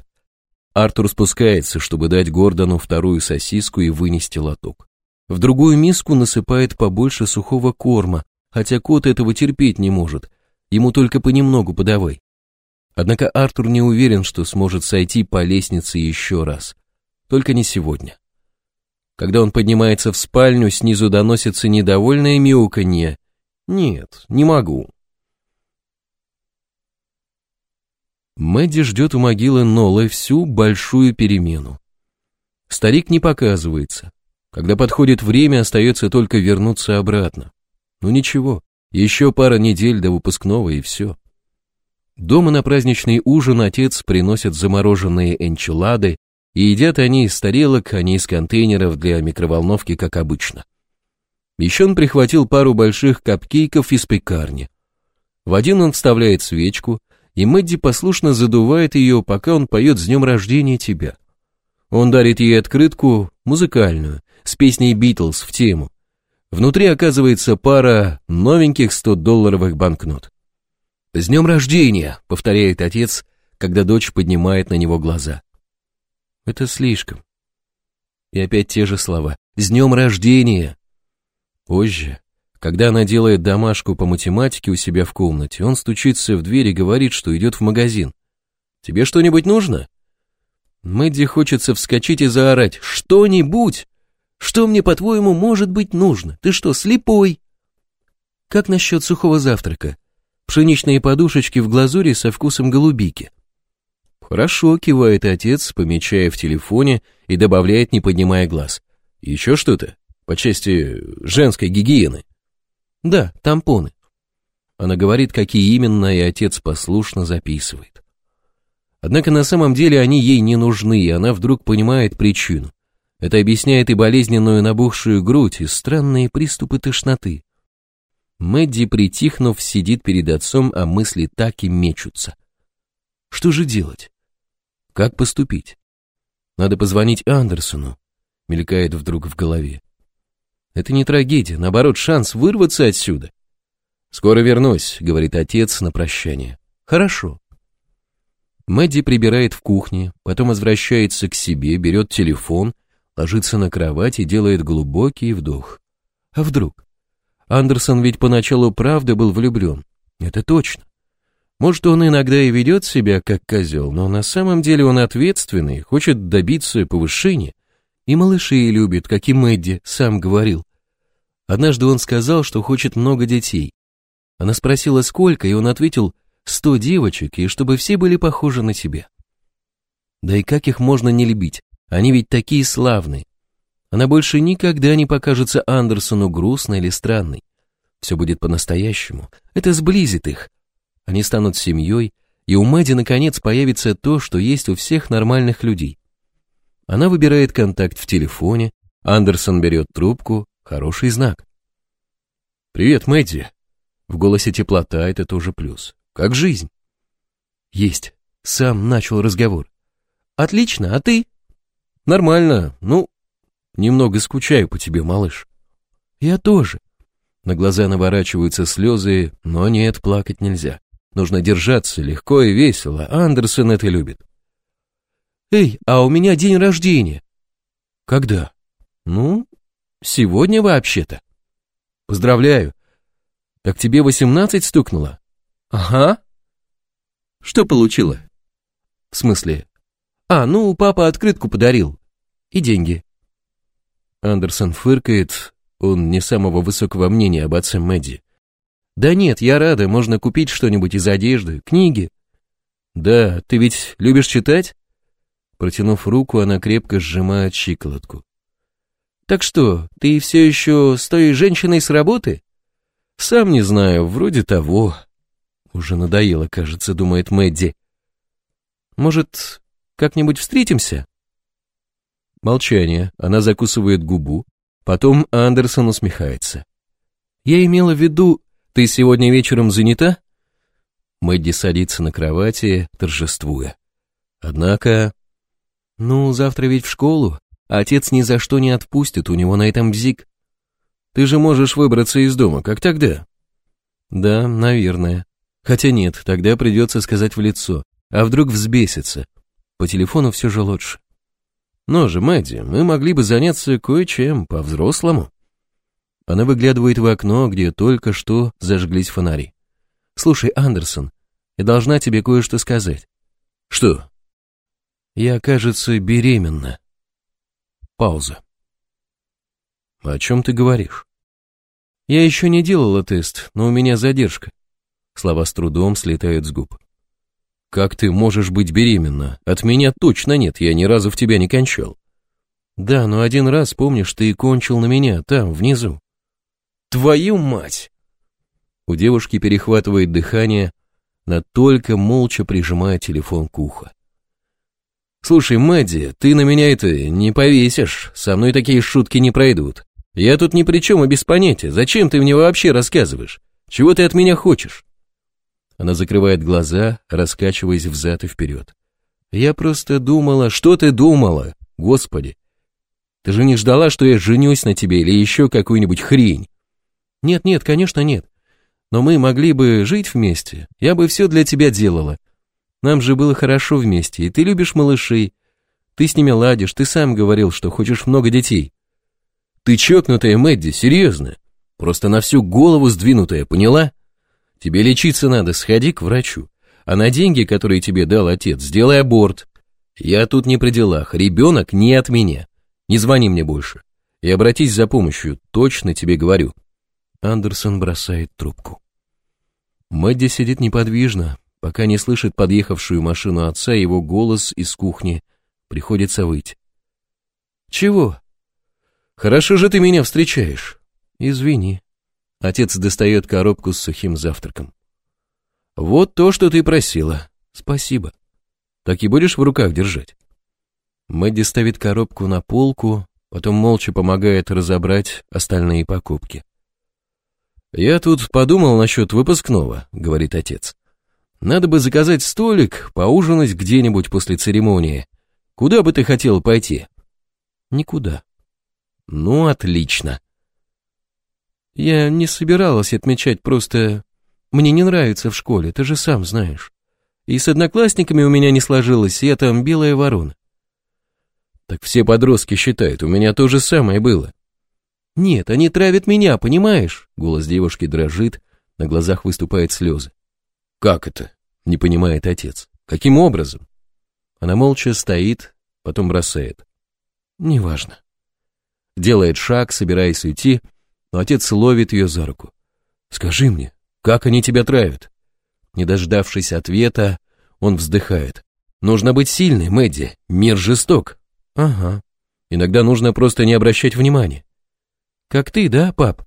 Артур спускается, чтобы дать Гордону вторую сосиску и вынести лоток. В другую миску насыпает побольше сухого корма, хотя кот этого терпеть не может, ему только понемногу подавай. Однако Артур не уверен, что сможет сойти по лестнице еще раз. Только не сегодня. Когда он поднимается в спальню, снизу доносится недовольное мяуканье. «Нет, не могу». Мэдди ждет у могилы Нолы всю большую перемену. Старик не показывается. Когда подходит время, остается только вернуться обратно. Ну ничего, еще пара недель до выпускного и все. Дома на праздничный ужин отец приносит замороженные энчилады, и едят они из тарелок, а не из контейнеров для микроволновки, как обычно. Еще он прихватил пару больших капкейков из пекарни. В один он вставляет свечку, и Мэдди послушно задувает ее, пока он поет «С днем рождения тебя». Он дарит ей открытку, музыкальную, с песней «Битлз» в тему, Внутри оказывается пара новеньких 100-долларовых банкнот. «С днем рождения!» — повторяет отец, когда дочь поднимает на него глаза. «Это слишком». И опять те же слова. «С днем рождения!» Позже, когда она делает домашку по математике у себя в комнате, он стучится в дверь и говорит, что идет в магазин. «Тебе что-нибудь нужно?» Мэдди хочется вскочить и заорать «Что-нибудь!» Что мне, по-твоему, может быть нужно? Ты что, слепой? Как насчет сухого завтрака? Пшеничные подушечки в глазури со вкусом голубики. Хорошо, кивает отец, помечая в телефоне и добавляет, не поднимая глаз. Еще что-то? По части женской гигиены. Да, тампоны. Она говорит, какие именно, и отец послушно записывает. Однако на самом деле они ей не нужны, и она вдруг понимает причину. Это объясняет и болезненную набухшую грудь, и странные приступы тошноты. Мэдди, притихнув, сидит перед отцом, а мысли так и мечутся. Что же делать? Как поступить? Надо позвонить Андерсону, мелькает вдруг в голове. Это не трагедия, наоборот, шанс вырваться отсюда. Скоро вернусь, говорит отец на прощание. Хорошо. Мэдди прибирает в кухне, потом возвращается к себе, берет телефон — ложится на кровать и делает глубокий вдох. А вдруг? Андерсон ведь поначалу правда был влюблен. Это точно. Может, он иногда и ведет себя как козел, но на самом деле он ответственный, хочет добиться повышения. И малышей любит, как и Мэдди сам говорил. Однажды он сказал, что хочет много детей. Она спросила, сколько, и он ответил, сто девочек, и чтобы все были похожи на себя. Да и как их можно не любить? Они ведь такие славные. Она больше никогда не покажется Андерсону грустной или странной. Все будет по-настоящему. Это сблизит их. Они станут семьей, и у Мэдди наконец появится то, что есть у всех нормальных людей. Она выбирает контакт в телефоне, Андерсон берет трубку, хороший знак. «Привет, Мэдди!» В голосе теплота это тоже плюс. «Как жизнь?» «Есть!» Сам начал разговор. «Отлично, а ты?» Нормально, ну, немного скучаю по тебе, малыш. Я тоже. На глаза наворачиваются слезы, но нет, плакать нельзя. Нужно держаться легко и весело, Андерсон это любит. Эй, а у меня день рождения. Когда? Ну, сегодня вообще-то. Поздравляю. Так тебе восемнадцать стукнуло? Ага. Что получила? В смысле, а, ну, папа открытку подарил. И деньги. Андерсон фыркает, он не самого высокого мнения об отце Мэдди. Да нет, я рада, можно купить что-нибудь из одежды, книги. Да, ты ведь любишь читать? Протянув руку, она крепко сжимает щиколотку. Так что, ты все еще с той женщиной с работы? Сам не знаю, вроде того. Уже надоело, кажется, думает Мэдди. Может, как-нибудь встретимся?» Молчание, она закусывает губу, потом Андерсон усмехается. «Я имела в виду, ты сегодня вечером занята?» Мэдди садится на кровати, торжествуя. Однако... «Ну, завтра ведь в школу, отец ни за что не отпустит, у него на этом бзик. Ты же можешь выбраться из дома, как тогда?» «Да, наверное. Хотя нет, тогда придется сказать в лицо, а вдруг взбесится, по телефону все же лучше. Но же, Мэдди, мы могли бы заняться кое-чем по-взрослому. Она выглядывает в окно, где только что зажглись фонари. Слушай, Андерсон, я должна тебе кое-что сказать. Что? Я, кажется, беременна. Пауза. О чем ты говоришь? Я еще не делала тест, но у меня задержка. Слова с трудом слетают с губ. Как ты можешь быть беременна? От меня точно нет, я ни разу в тебя не кончал. Да, но один раз, помнишь, ты кончил на меня, там, внизу. Твою мать! У девушки перехватывает дыхание, она только молча прижимает телефон к уху. «Слушай, Мэдди, ты на меня это не повесишь, со мной такие шутки не пройдут. Я тут ни при чем и без понятия, зачем ты мне вообще рассказываешь? Чего ты от меня хочешь?» Она закрывает глаза, раскачиваясь взад и вперед. «Я просто думала, что ты думала, господи! Ты же не ждала, что я женюсь на тебе или еще какую-нибудь хрень?» «Нет-нет, конечно нет. Но мы могли бы жить вместе, я бы все для тебя делала. Нам же было хорошо вместе, и ты любишь малышей. Ты с ними ладишь, ты сам говорил, что хочешь много детей». «Ты чокнутая, Мэдди, серьезно? Просто на всю голову сдвинутая, поняла?» Тебе лечиться надо, сходи к врачу. А на деньги, которые тебе дал отец, сделай аборт. Я тут не при делах, ребенок не от меня. Не звони мне больше. И обратись за помощью, точно тебе говорю. Андерсон бросает трубку. Мэдди сидит неподвижно, пока не слышит подъехавшую машину отца и его голос из кухни. Приходится выйти. «Чего?» «Хорошо же ты меня встречаешь. Извини». Отец достает коробку с сухим завтраком. «Вот то, что ты просила. Спасибо. Так и будешь в руках держать?» Мэдди ставит коробку на полку, потом молча помогает разобрать остальные покупки. «Я тут подумал насчет выпускного», — говорит отец. «Надо бы заказать столик, поужинать где-нибудь после церемонии. Куда бы ты хотел пойти?» «Никуда». «Ну, отлично», я не собиралась отмечать, просто мне не нравится в школе, ты же сам знаешь. И с одноклассниками у меня не сложилось, я там белая ворона. Так все подростки считают, у меня то же самое было. Нет, они травят меня, понимаешь? Голос девушки дрожит, на глазах выступают слезы. Как это? Не понимает отец. Каким образом? Она молча стоит, потом бросает. Неважно. Делает шаг, собираясь уйти, но отец ловит ее за руку. «Скажи мне, как они тебя травят?» Не дождавшись ответа, он вздыхает. «Нужно быть сильной, Мэдди, мир жесток». «Ага, иногда нужно просто не обращать внимания». «Как ты, да, пап?»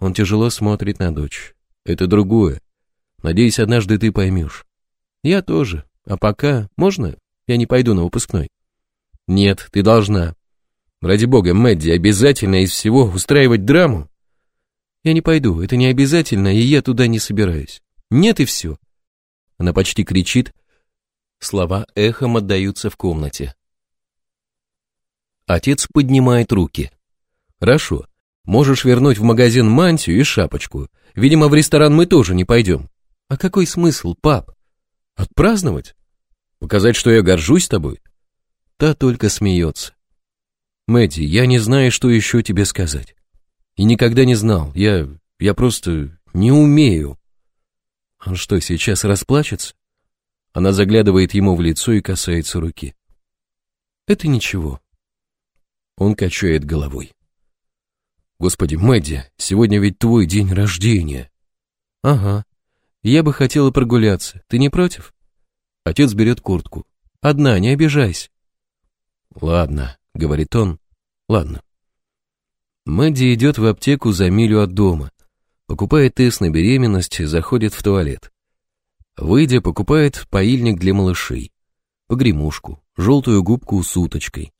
Он тяжело смотрит на дочь. «Это другое. Надеюсь, однажды ты поймешь». «Я тоже. А пока можно я не пойду на выпускной?» «Нет, ты должна. Ради бога, Мэдди, обязательно из всего устраивать драму. Я не пойду, это не обязательно, и я туда не собираюсь. Нет и все. Она почти кричит. Слова эхом отдаются в комнате. Отец поднимает руки. Хорошо, можешь вернуть в магазин мантию и шапочку. Видимо, в ресторан мы тоже не пойдем. А какой смысл, пап? Отпраздновать? Показать, что я горжусь тобой? Та только смеется. Мэдди, я не знаю, что еще тебе сказать. И никогда не знал. Я... я просто не умею. Он что, сейчас расплачется? Она заглядывает ему в лицо и касается руки. Это ничего. Он качает головой. Господи, Мэдди, сегодня ведь твой день рождения. Ага. Я бы хотела прогуляться. Ты не против? Отец берет куртку. Одна, не обижайся. Ладно. — говорит он. «Ладно». Мэдди идет в аптеку за милю от дома, покупает тест на беременность заходит в туалет. Выйдя, покупает поильник для малышей, погремушку, желтую губку с уточкой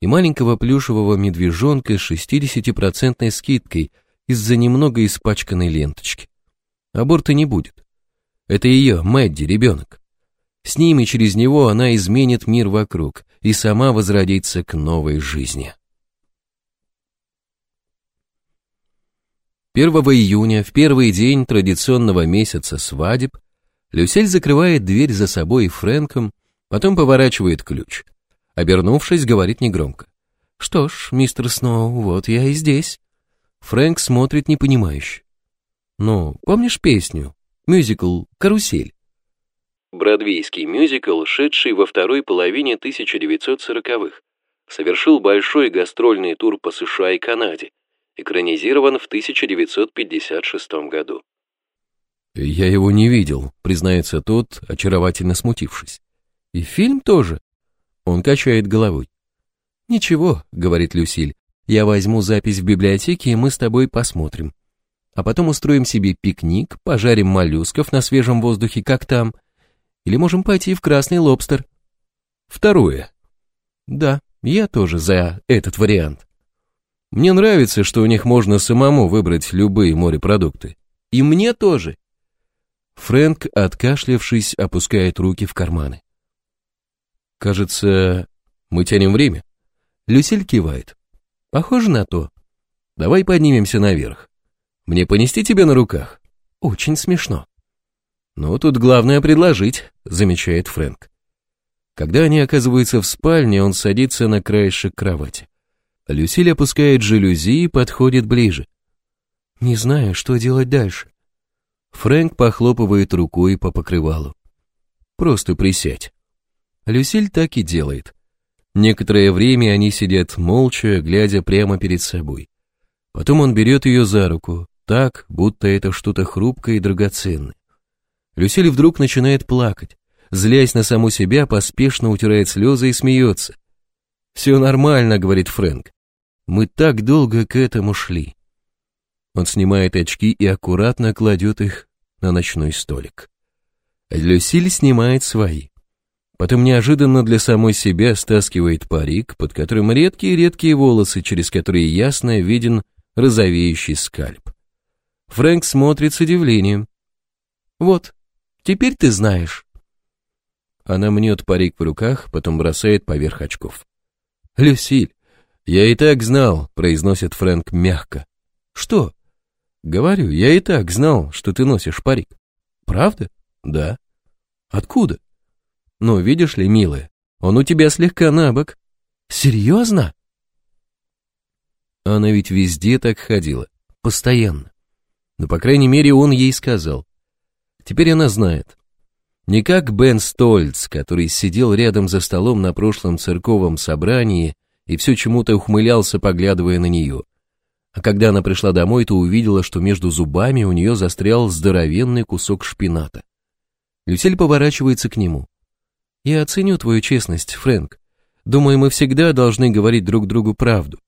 и маленького плюшевого медвежонка с 60% скидкой из-за немного испачканной ленточки. Аборта не будет. Это ее, Мэдди, ребенок. С ним и через него она изменит мир вокруг, и сама возродиться к новой жизни. 1 июня, в первый день традиционного месяца свадеб, Люсель закрывает дверь за собой и Фрэнком, потом поворачивает ключ. Обернувшись, говорит негромко. «Что ж, мистер Сноу, вот я и здесь». Фрэнк смотрит непонимающе. «Ну, помнишь песню? Мюзикл «Карусель»?» Бродвейский мюзикл, шедший во второй половине 1940-х, совершил большой гастрольный тур по США и Канаде, экранизирован в 1956 году. «Я его не видел», — признается тот, очаровательно смутившись. «И фильм тоже?» Он качает головой. «Ничего», — говорит Люсиль, — «я возьму запись в библиотеке, и мы с тобой посмотрим. А потом устроим себе пикник, пожарим моллюсков на свежем воздухе, как там, или можем пойти в Красный Лобстер. Второе. Да, я тоже за этот вариант. Мне нравится, что у них можно самому выбрать любые морепродукты. И мне тоже. Фрэнк, откашлявшись, опускает руки в карманы. Кажется, мы тянем время. Люсиль кивает. Похоже на то. Давай поднимемся наверх. Мне понести тебя на руках? Очень смешно. «Но тут главное предложить», — замечает Фрэнк. Когда они оказываются в спальне, он садится на краешек кровати. Люсиль опускает жалюзи и подходит ближе. «Не знаю, что делать дальше». Фрэнк похлопывает рукой по покрывалу. «Просто присядь». Люсиль так и делает. Некоторое время они сидят молча, глядя прямо перед собой. Потом он берет ее за руку, так, будто это что-то хрупкое и драгоценное. Люсиль вдруг начинает плакать, злясь на саму себя, поспешно утирает слезы и смеется. «Все нормально», — говорит Фрэнк. «Мы так долго к этому шли». Он снимает очки и аккуратно кладет их на ночной столик. Люсиль снимает свои. Потом неожиданно для самой себя стаскивает парик, под которым редкие-редкие волосы, через которые ясно виден розовеющий скальп. Фрэнк смотрит с удивлением. «Вот», Теперь ты знаешь». Она мнет парик в руках, потом бросает поверх очков. «Люсиль, я и так знал», — произносит Фрэнк мягко. «Что?» «Говорю, я и так знал, что ты носишь парик». «Правда?» «Да». «Откуда?» «Ну, видишь ли, милая, он у тебя слегка набок». «Серьезно?» Она ведь везде так ходила, постоянно. Но, по крайней мере, он ей сказал. Теперь она знает. Не как Бен Стольц, который сидел рядом за столом на прошлом церковном собрании и все чему-то ухмылялся, поглядывая на нее. А когда она пришла домой, то увидела, что между зубами у нее застрял здоровенный кусок шпината. Люсель поворачивается к нему. «Я оценю твою честность, Фрэнк. Думаю, мы всегда должны говорить друг другу правду».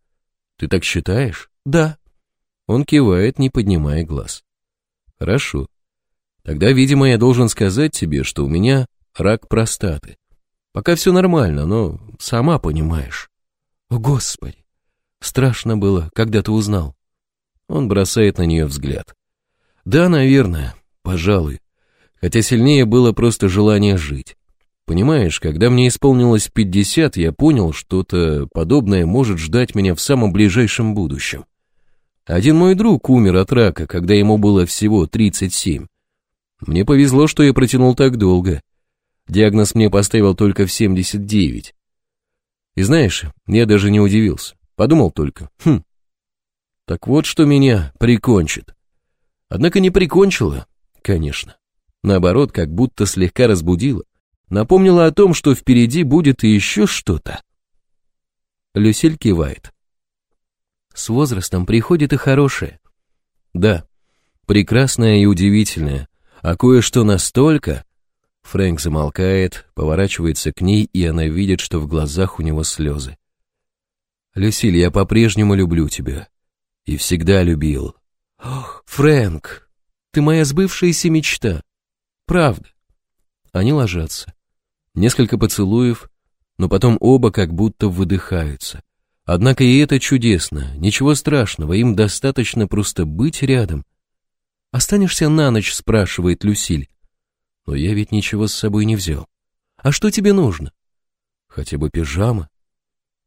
«Ты так считаешь?» «Да». Он кивает, не поднимая глаз. «Хорошо. Тогда, видимо, я должен сказать тебе, что у меня рак простаты. Пока все нормально, но сама понимаешь. О, Господи! Страшно было, когда ты узнал. Он бросает на нее взгляд. Да, наверное, пожалуй. Хотя сильнее было просто желание жить. Понимаешь, когда мне исполнилось 50, я понял, что-то подобное может ждать меня в самом ближайшем будущем. Один мой друг умер от рака, когда ему было всего 37. Мне повезло, что я протянул так долго. Диагноз мне поставил только в 79. И знаешь, я даже не удивился. Подумал только, хм, так вот что меня прикончит. Однако не прикончила, конечно. Наоборот, как будто слегка разбудила. Напомнила о том, что впереди будет еще что-то. Люсиль кивает. С возрастом приходит и хорошее. Да, прекрасное и удивительное, а кое-что настолько...» Фрэнк замолкает, поворачивается к ней, и она видит, что в глазах у него слезы. «Люсиль, я по-прежнему люблю тебя. И всегда любил». «Ох, Фрэнк, ты моя сбывшаяся мечта. Правда». Они ложатся. Несколько поцелуев, но потом оба как будто выдыхаются. Однако и это чудесно, ничего страшного, им достаточно просто быть рядом — Останешься на ночь, спрашивает Люсиль. Но я ведь ничего с собой не взял. А что тебе нужно? Хотя бы пижама.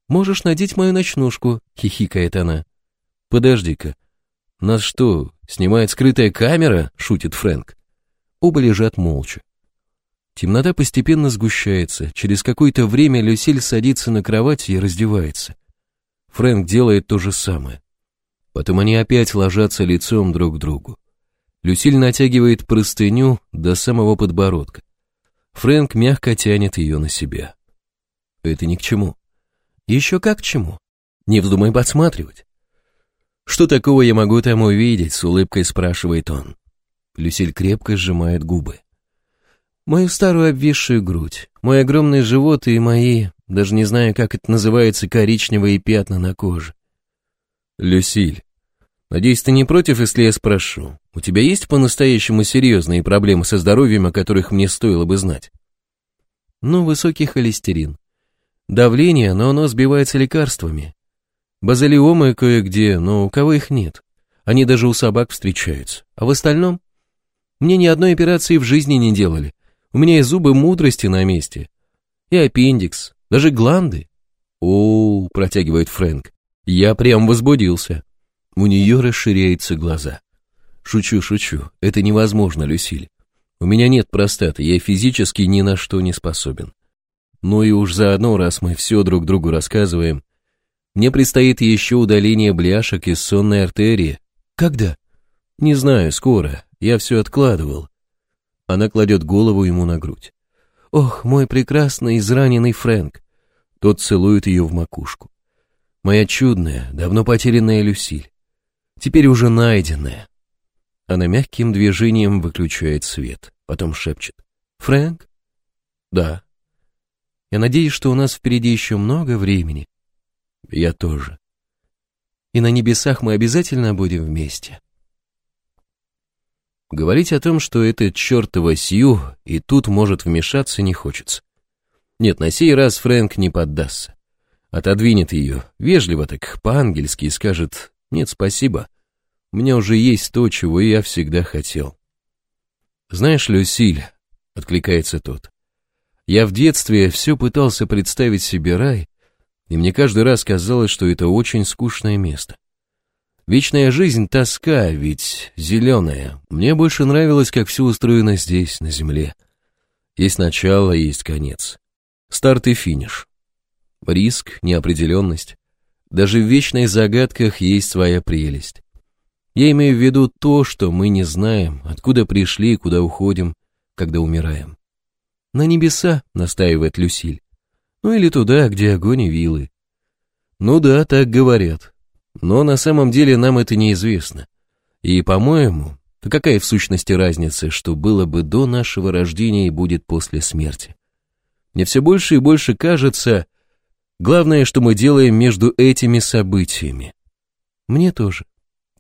Можешь надеть мою ночнушку, хихикает она. Подожди-ка. Нас что, снимает скрытая камера? шутит Фрэнк. Оба лежат молча. Темнота постепенно сгущается. Через какое-то время Люсиль садится на кровать и раздевается. Фрэнк делает то же самое. Потом они опять ложатся лицом друг к другу. Люсиль натягивает простыню до самого подбородка. Фрэнк мягко тянет ее на себя. Это ни к чему. Еще как к чему. Не вздумай подсматривать. Что такого я могу там увидеть, с улыбкой спрашивает он. Люсиль крепко сжимает губы. Мою старую обвисшую грудь, мой огромный живот и мои, даже не знаю, как это называется, коричневые пятна на коже. Люсиль, Надеюсь, ты не против, если я спрошу. У тебя есть по-настоящему серьезные проблемы со здоровьем, о которых мне стоило бы знать? Ну, высокий холестерин. Давление, но оно сбивается лекарствами. Базалиомы кое-где, но у кого их нет. Они даже у собак встречаются. А в остальном? Мне ни одной операции в жизни не делали. У меня и зубы мудрости на месте. И аппендикс, даже гланды. О, протягивает Фрэнк. Я прям возбудился. У нее расширяются глаза. «Шучу, шучу. Это невозможно, Люсиль. У меня нет простаты, я физически ни на что не способен. Ну и уж заодно, раз мы все друг другу рассказываем, мне предстоит еще удаление бляшек из сонной артерии. Когда? Не знаю, скоро. Я все откладывал. Она кладет голову ему на грудь. Ох, мой прекрасный израненный Фрэнк. Тот целует ее в макушку. Моя чудная, давно потерянная Люсиль теперь уже найденное. Она мягким движением выключает свет, потом шепчет. «Фрэнк?» «Да». «Я надеюсь, что у нас впереди еще много времени». «Я тоже». «И на небесах мы обязательно будем вместе». Говорить о том, что это чертова Сью, и тут может вмешаться, не хочется. Нет, на сей раз Фрэнк не поддастся. Отодвинет ее, вежливо так, по-ангельски, и скажет «нет, спасибо», мне уже есть то, чего я всегда хотел. Знаешь, Люсиль, — откликается тот, — я в детстве все пытался представить себе рай, и мне каждый раз казалось, что это очень скучное место. Вечная жизнь — тоска, ведь зеленая. Мне больше нравилось, как все устроено здесь, на земле. Есть начало, есть конец. Старт и финиш. Риск, неопределенность. Даже в вечной загадках есть своя прелесть. Я имею в виду то, что мы не знаем, откуда пришли и куда уходим, когда умираем. На небеса, настаивает Люсиль. Ну или туда, где огонь и вилы. Ну да, так говорят. Но на самом деле нам это неизвестно. И, по-моему, какая в сущности разница, что было бы до нашего рождения и будет после смерти? Мне все больше и больше кажется, главное, что мы делаем между этими событиями. Мне тоже.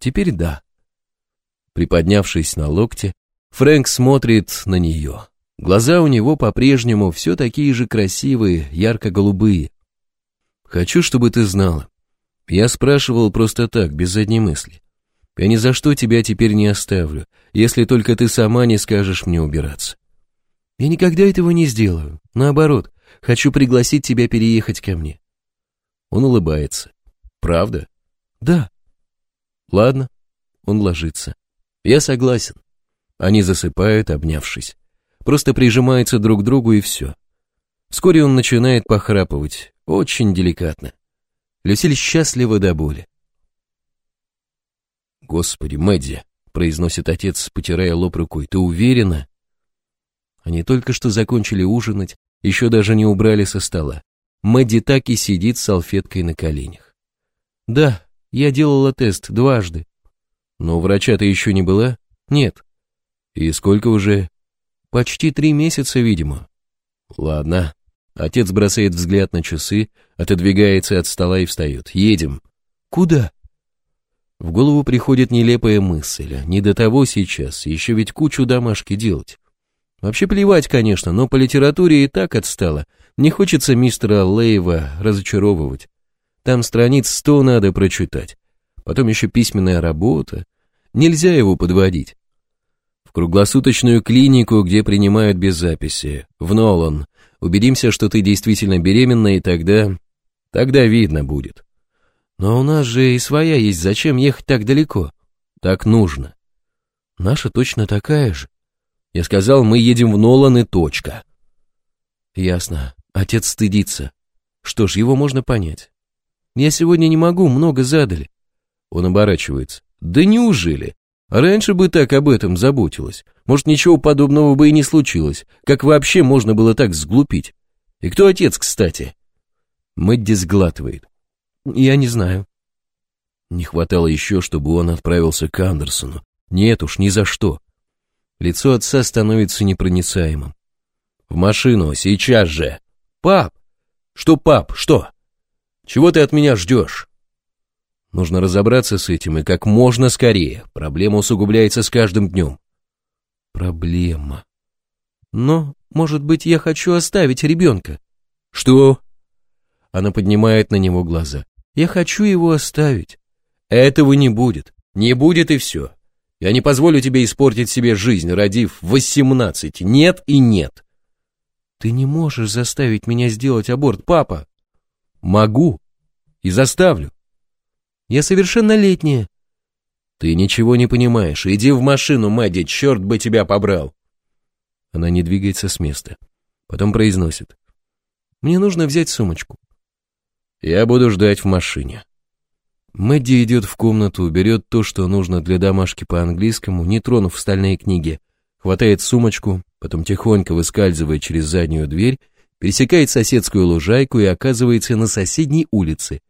Теперь да. Приподнявшись на локте, Фрэнк смотрит на нее. Глаза у него по-прежнему все такие же красивые, ярко-голубые. Хочу, чтобы ты знала. Я спрашивал просто так, без задней мысли. Я ни за что тебя теперь не оставлю, если только ты сама не скажешь мне убираться. Я никогда этого не сделаю. Наоборот, хочу пригласить тебя переехать ко мне. Он улыбается. Правда? Да. Ладно. Он ложится. Я согласен. Они засыпают, обнявшись. Просто прижимаются друг к другу и все. Вскоре он начинает похрапывать, очень деликатно. Люсиль счастлива до боли. «Господи, Мэдди!» — произносит отец, потирая лоб рукой. «Ты уверена?» Они только что закончили ужинать, еще даже не убрали со стола. Мэдди так и сидит с салфеткой на коленях. «Да», я делала тест дважды. Но врача-то еще не была? Нет. И сколько уже? Почти три месяца, видимо. Ладно. Отец бросает взгляд на часы, отодвигается от стола и встает. Едем. Куда? В голову приходит нелепая мысль. Не до того сейчас, еще ведь кучу домашки делать. Вообще плевать, конечно, но по литературе и так отстало. Не хочется мистера Лейва разочаровывать. Там страниц сто надо прочитать. Потом еще письменная работа. Нельзя его подводить. В круглосуточную клинику, где принимают без записи. В Нолан. Убедимся, что ты действительно беременна, и тогда... Тогда видно будет. Но у нас же и своя есть, зачем ехать так далеко? Так нужно. Наша точно такая же. Я сказал, мы едем в Нолан и точка. Ясно. Отец стыдится. Что ж, его можно понять. Я сегодня не могу, много задали». Он оборачивается. «Да неужели? Раньше бы так об этом заботилась. Может, ничего подобного бы и не случилось. Как вообще можно было так сглупить? И кто отец, кстати?» Мэдди сглатывает. «Я не знаю». Не хватало еще, чтобы он отправился к Андерсону. Нет уж, ни за что. Лицо отца становится непроницаемым. «В машину, сейчас же!» «Пап!» «Что, пап, что?» Чего ты от меня ждешь? Нужно разобраться с этим и как можно скорее. Проблема усугубляется с каждым днем. Проблема. Но, может быть, я хочу оставить ребенка. Что? Она поднимает на него глаза. Я хочу его оставить. Этого не будет. Не будет и все. Я не позволю тебе испортить себе жизнь, родив восемнадцать. Нет и нет. Ты не можешь заставить меня сделать аборт, папа. Могу. И заставлю. Я совершеннолетняя. Ты ничего не понимаешь. Иди в машину, Мадди. черт бы тебя побрал. Она не двигается с места. Потом произносит. Мне нужно взять сумочку. Я буду ждать в машине. Мэдди идет в комнату, берет то, что нужно для домашки по-английскому, не тронув стальные книги, хватает сумочку, потом тихонько выскальзывает через заднюю дверь пересекает соседскую лужайку и оказывается на соседней улице.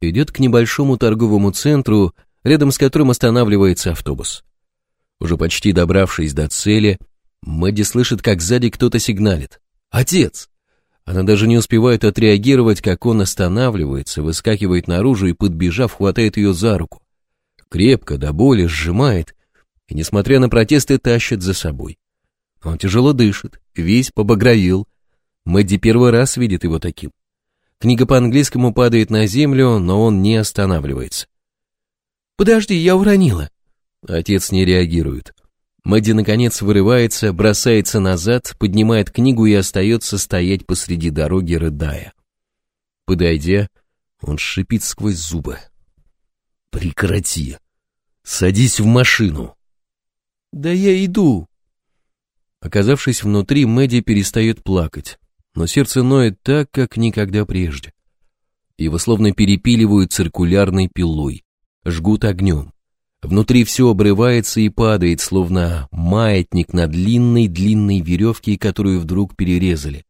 Идет к небольшому торговому центру, рядом с которым останавливается автобус. Уже почти добравшись до цели, Мэдди слышит, как сзади кто-то сигналит. «Отец!» Она даже не успевает отреагировать, как он останавливается, выскакивает наружу и, подбежав, хватает ее за руку. Крепко, до боли, сжимает и, несмотря на протесты, тащит за собой. Он тяжело дышит, весь побагровил, Мэдди первый раз видит его таким. Книга по-английскому падает на землю, но он не останавливается. «Подожди, я уронила!» Отец не реагирует. Мэдди, наконец, вырывается, бросается назад, поднимает книгу и остается стоять посреди дороги, рыдая. Подойдя, он шипит сквозь зубы. «Прекрати! Садись в машину!» «Да я иду!» Оказавшись внутри, Мэдди перестает плакать но сердце ноет так, как никогда прежде. Его словно перепиливают циркулярной пилой, жгут огнем. Внутри все обрывается и падает, словно маятник на длинной-длинной веревке, которую вдруг перерезали.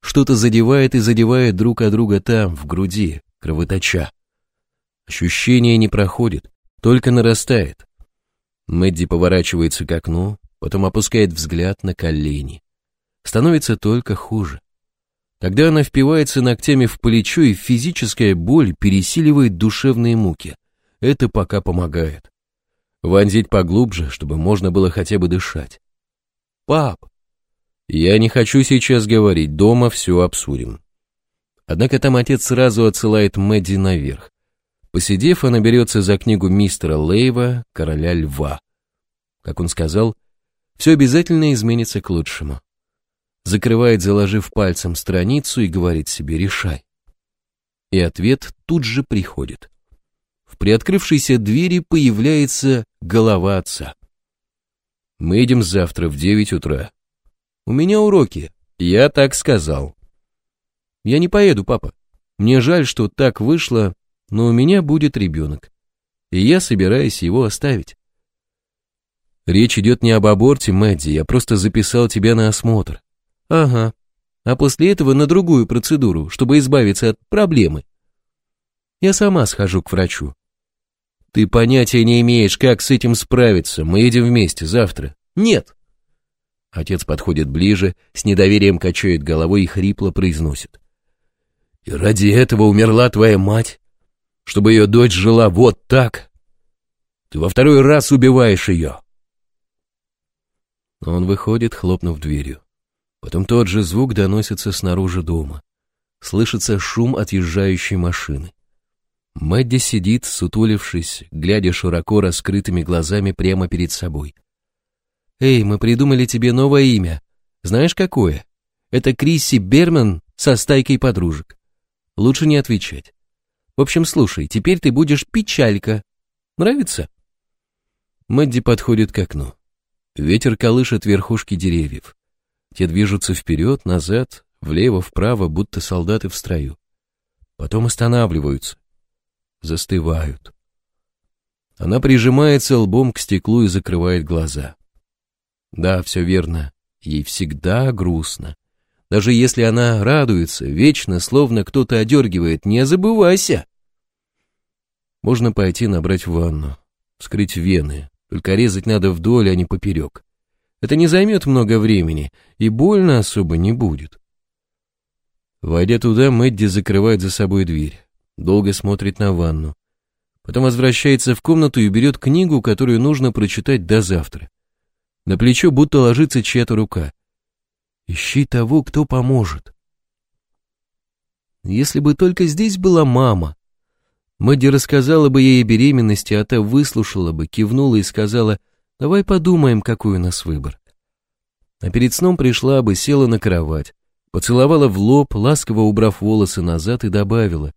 Что-то задевает и задевает друг от друга там, в груди, кровоточа. Ощущение не проходит, только нарастает. Мэдди поворачивается к окну, потом опускает взгляд на колени становится только хуже. Когда она впивается ногтями в плечо, и физическая боль пересиливает душевные муки. Это пока помогает. Вонзить поглубже, чтобы можно было хотя бы дышать. «Пап!» «Я не хочу сейчас говорить, дома все обсудим». Однако там отец сразу отсылает Мэдди наверх. Посидев, она берется за книгу мистера Лейва «Короля льва». Как он сказал, все обязательно изменится к лучшему закрывает, заложив пальцем страницу и говорит себе «решай». И ответ тут же приходит. В приоткрывшейся двери появляется голова отца. «Мы идем завтра в девять утра. У меня уроки. Я так сказал». «Я не поеду, папа. Мне жаль, что так вышло, но у меня будет ребенок, и я собираюсь его оставить». «Речь идет не об аборте, Мэдди, я просто записал тебя на осмотр. Ага. А после этого на другую процедуру, чтобы избавиться от проблемы. Я сама схожу к врачу. Ты понятия не имеешь, как с этим справиться. Мы едем вместе завтра. Нет. Отец подходит ближе, с недоверием качает головой и хрипло произносит. И ради этого умерла твоя мать? Чтобы ее дочь жила вот так? Ты во второй раз убиваешь ее. Он выходит, хлопнув дверью. Потом тот же звук доносится снаружи дома. Слышится шум отъезжающей машины. Мэдди сидит, сутулившись, глядя широко раскрытыми глазами прямо перед собой. «Эй, мы придумали тебе новое имя. Знаешь, какое? Это Крисси Берман со стайкой подружек. Лучше не отвечать. В общем, слушай, теперь ты будешь печалька. Нравится?» Мэдди подходит к окну. Ветер колышет верхушки деревьев. Те движутся вперед, назад, влево, вправо, будто солдаты в строю. Потом останавливаются, застывают. Она прижимается лбом к стеклу и закрывает глаза. Да, все верно, ей всегда грустно. Даже если она радуется, вечно, словно кто-то одергивает, не забывайся. Можно пойти набрать ванну, вскрыть вены, только резать надо вдоль, а не поперек. Это не займет много времени, и больно особо не будет. Войдя туда, Мэдди закрывает за собой дверь, долго смотрит на ванну. Потом возвращается в комнату и берет книгу, которую нужно прочитать до завтра. На плечо будто ложится чья-то рука. Ищи того, кто поможет. Если бы только здесь была мама. Мэдди рассказала бы ей о беременности, а та выслушала бы, кивнула и сказала — Давай подумаем, какой у нас выбор. А перед сном пришла бы, села на кровать, поцеловала в лоб, ласково убрав волосы назад и добавила.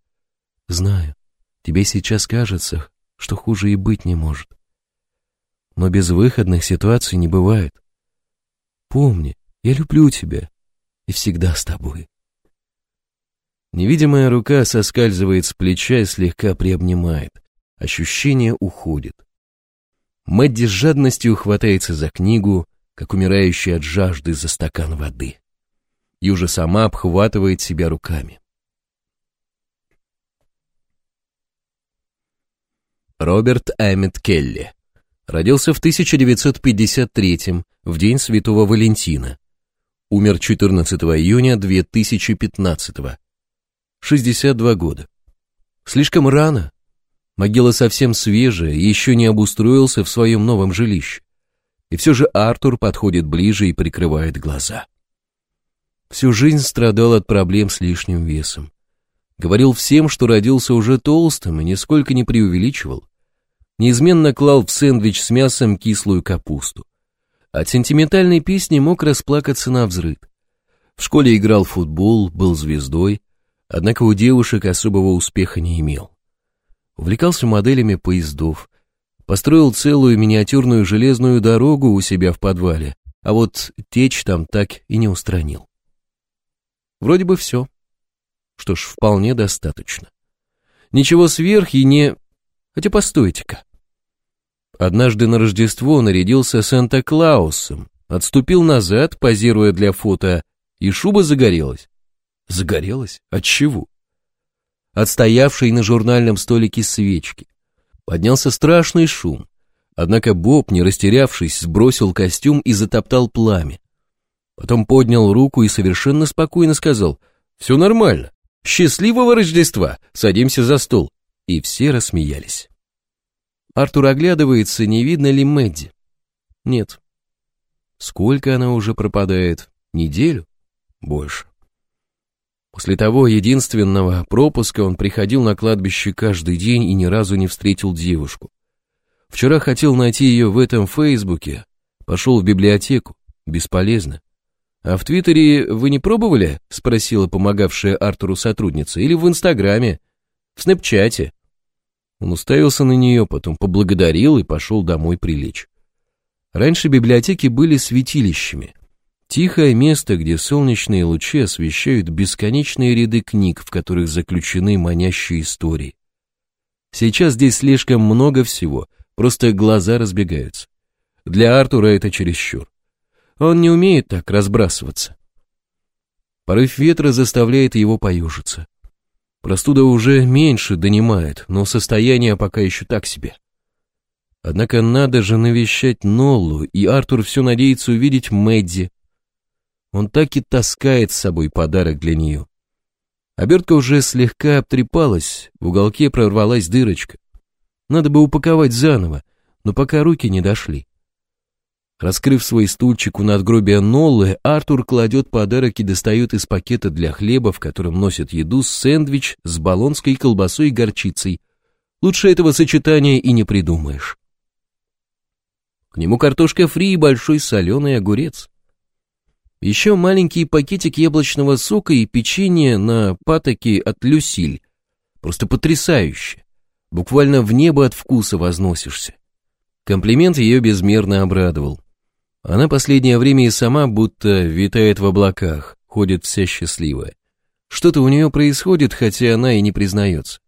«Знаю, тебе сейчас кажется, что хуже и быть не может. Но безвыходных ситуаций не бывает. Помни, я люблю тебя и всегда с тобой». Невидимая рука соскальзывает с плеча и слегка приобнимает. Ощущение уходит. Мэдди с жадностью хватается за книгу, как умирающий от жажды за стакан воды. И уже сама обхватывает себя руками. Роберт Эммет Келли родился в 1953 в день Святого Валентина. Умер 14 июня 2015 62 года. Слишком рано Могила совсем свежая и еще не обустроился в своем новом жилище. И все же Артур подходит ближе и прикрывает глаза. Всю жизнь страдал от проблем с лишним весом. Говорил всем, что родился уже толстым и нисколько не преувеличивал. Неизменно клал в сэндвич с мясом кислую капусту. От сентиментальной песни мог расплакаться на взрыд. В школе играл в футбол, был звездой, однако у девушек особого успеха не имел увлекался моделями поездов, построил целую миниатюрную железную дорогу у себя в подвале, а вот течь там так и не устранил. Вроде бы все. Что ж, вполне достаточно. Ничего сверх и не... Хотя постойте-ка. Однажды на Рождество нарядился Санта-Клаусом, отступил назад, позируя для фото, и шуба загорелась. Загорелась? От чего? отстоявшей на журнальном столике свечки. Поднялся страшный шум. Однако Боб, не растерявшись, сбросил костюм и затоптал пламя. Потом поднял руку и совершенно спокойно сказал «Все нормально. Счастливого Рождества! Садимся за стол!» И все рассмеялись. Артур оглядывается, не видно ли Мэдди. Нет. Сколько она уже пропадает? Неделю? Больше. После того единственного пропуска он приходил на кладбище каждый день и ни разу не встретил девушку. Вчера хотел найти ее в этом Фейсбуке, пошел в библиотеку, бесполезно. «А в Твиттере вы не пробовали?» — спросила помогавшая Артуру сотрудница. «Или в Инстаграме? В Снэпчате?» Он уставился на нее, потом поблагодарил и пошел домой прилечь. Раньше библиотеки были святилищами. Тихое место, где солнечные лучи освещают бесконечные ряды книг, в которых заключены манящие истории. Сейчас здесь слишком много всего, просто глаза разбегаются. Для Артура это чересчур. Он не умеет так разбрасываться. Порыв ветра заставляет его поюжиться. Простуда уже меньше донимает, но состояние пока еще так себе. Однако надо же навещать Ноллу, и Артур все надеется увидеть Мэдди, он так и таскает с собой подарок для нее. Обертка уже слегка обтрепалась, в уголке прорвалась дырочка. Надо бы упаковать заново, но пока руки не дошли. Раскрыв свой стульчик у надгробия Ноллы, Артур кладет подарок и достает из пакета для хлеба, в котором носит еду, сэндвич с баллонской колбасой и горчицей. Лучше этого сочетания и не придумаешь. К нему картошка фри и большой соленый огурец. Еще маленький пакетик яблочного сока и печенье на патоке от Люсиль. Просто потрясающе. Буквально в небо от вкуса возносишься. Комплимент ее безмерно обрадовал. Она последнее время и сама будто витает в облаках, ходит вся счастливая. Что-то у нее происходит, хотя она и не признается.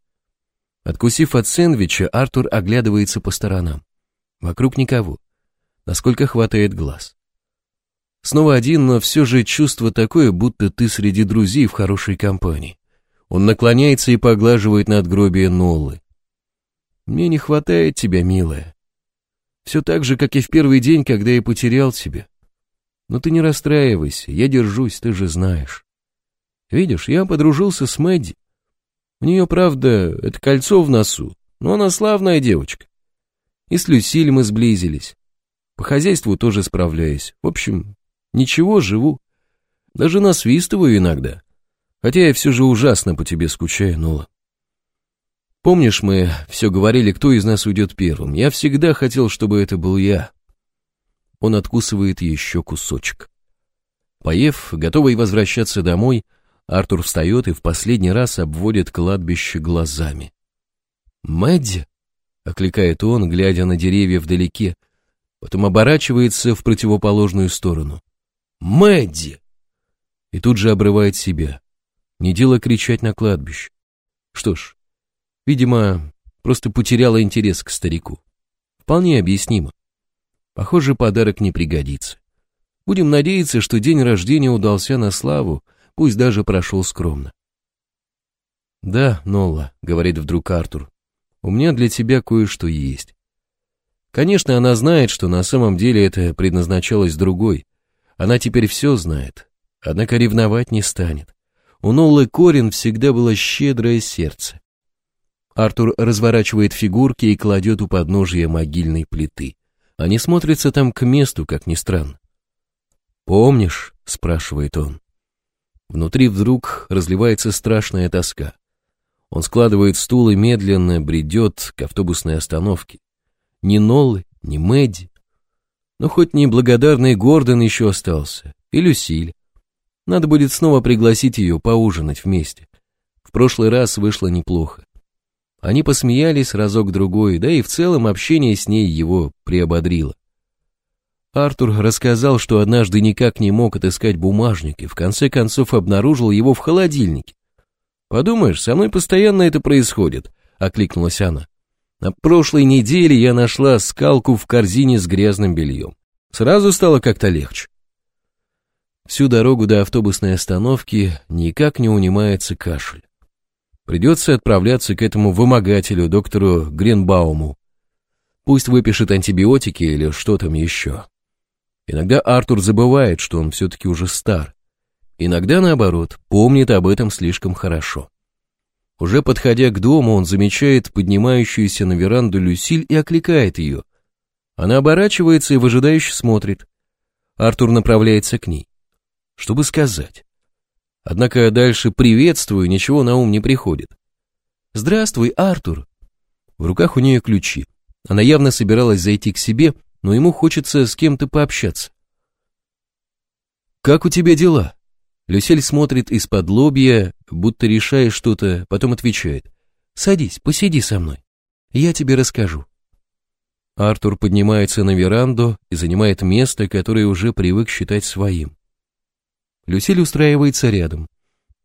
Откусив от сэндвича, Артур оглядывается по сторонам. Вокруг никого, насколько хватает глаз. Снова один, но все же чувство такое, будто ты среди друзей в хорошей компании. Он наклоняется и поглаживает надгробие Ноллы. «Мне не хватает тебя, милая. Все так же, как и в первый день, когда я потерял тебя. Но ты не расстраивайся, я держусь, ты же знаешь. Видишь, я подружился с Мэдди. У нее, правда, это кольцо в носу, но она славная девочка. И с Люсиль мы сблизились. По хозяйству тоже справляюсь. В общем, Ничего, живу. Даже насвистываю иногда. Хотя я все же ужасно по тебе скучаю, Нола. Помнишь, мы все говорили, кто из нас уйдет первым? Я всегда хотел, чтобы это был я. Он откусывает еще кусочек. Поев, готовый возвращаться домой, Артур встает и в последний раз обводит кладбище глазами. «Мэдди?» — окликает он, глядя на деревья вдалеке, потом оборачивается в противоположную сторону. Мэдди!» И тут же обрывает себя. Не дело кричать на кладбище. Что ж, видимо, просто потеряла интерес к старику. Вполне объяснимо. Похоже, подарок не пригодится. Будем надеяться, что день рождения удался на славу, пусть даже прошел скромно. «Да, Нолла», — говорит вдруг Артур, — «у меня для тебя кое-что есть». Конечно, она знает, что на самом деле это предназначалось другой, она теперь все знает, однако ревновать не станет. У Ноллы Корин всегда было щедрое сердце. Артур разворачивает фигурки и кладет у подножия могильной плиты. Они смотрятся там к месту, как ни странно. «Помнишь?» — спрашивает он. Внутри вдруг разливается страшная тоска. Он складывает стул и медленно бредет к автобусной остановке. Ни Ноллы, ни Мэдди, но хоть ни благодарный Гордон еще остался, и Люсиль. Надо будет снова пригласить ее поужинать вместе. В прошлый раз вышло неплохо. Они посмеялись разок-другой, да и в целом общение с ней его приободрило. Артур рассказал, что однажды никак не мог отыскать бумажник и в конце концов обнаружил его в холодильнике. «Подумаешь, со мной постоянно это происходит», — окликнулась она. На прошлой неделе я нашла скалку в корзине с грязным бельем. Сразу стало как-то легче. Всю дорогу до автобусной остановки никак не унимается кашель. Придется отправляться к этому вымогателю, доктору Гринбауму. Пусть выпишет антибиотики или что там еще. Иногда Артур забывает, что он все-таки уже стар. Иногда, наоборот, помнит об этом слишком хорошо. Уже подходя к дому, он замечает поднимающуюся на веранду Люсиль и окликает ее. Она оборачивается и выжидающе смотрит. Артур направляется к ней. Чтобы сказать. Однако дальше приветствую, ничего на ум не приходит. «Здравствуй, Артур!» В руках у нее ключи. Она явно собиралась зайти к себе, но ему хочется с кем-то пообщаться. «Как у тебя дела?» Люсель смотрит из-под лобья, будто решая что-то, потом отвечает. «Садись, посиди со мной. Я тебе расскажу». Артур поднимается на веранду и занимает место, которое уже привык считать своим. Люсиль устраивается рядом.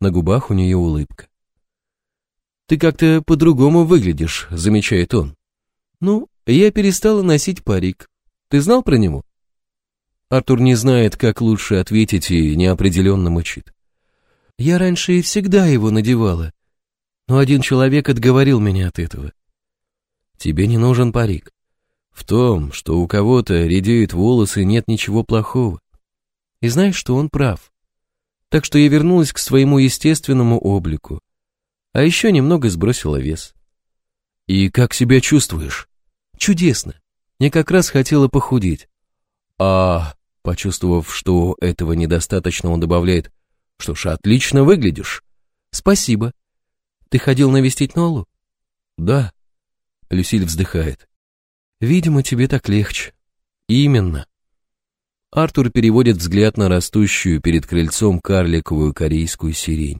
На губах у нее улыбка. «Ты как-то по-другому выглядишь», — замечает он. «Ну, я перестала носить парик. Ты знал про него?» Артур не знает, как лучше ответить и неопределенно мычит. Я раньше и всегда его надевала, но один человек отговорил меня от этого. Тебе не нужен парик. В том, что у кого-то редеют волосы, нет ничего плохого. И знаешь, что он прав. Так что я вернулась к своему естественному облику, а еще немного сбросила вес. И как себя чувствуешь? Чудесно. Я как раз хотела похудеть. А Почувствовав, что этого недостаточно, он добавляет, «Что ж, отлично выглядишь». «Спасибо». «Ты ходил навестить Нолу?» «Да». Люсиль вздыхает. «Видимо, тебе так легче». «Именно». Артур переводит взгляд на растущую перед крыльцом карликовую корейскую сирень.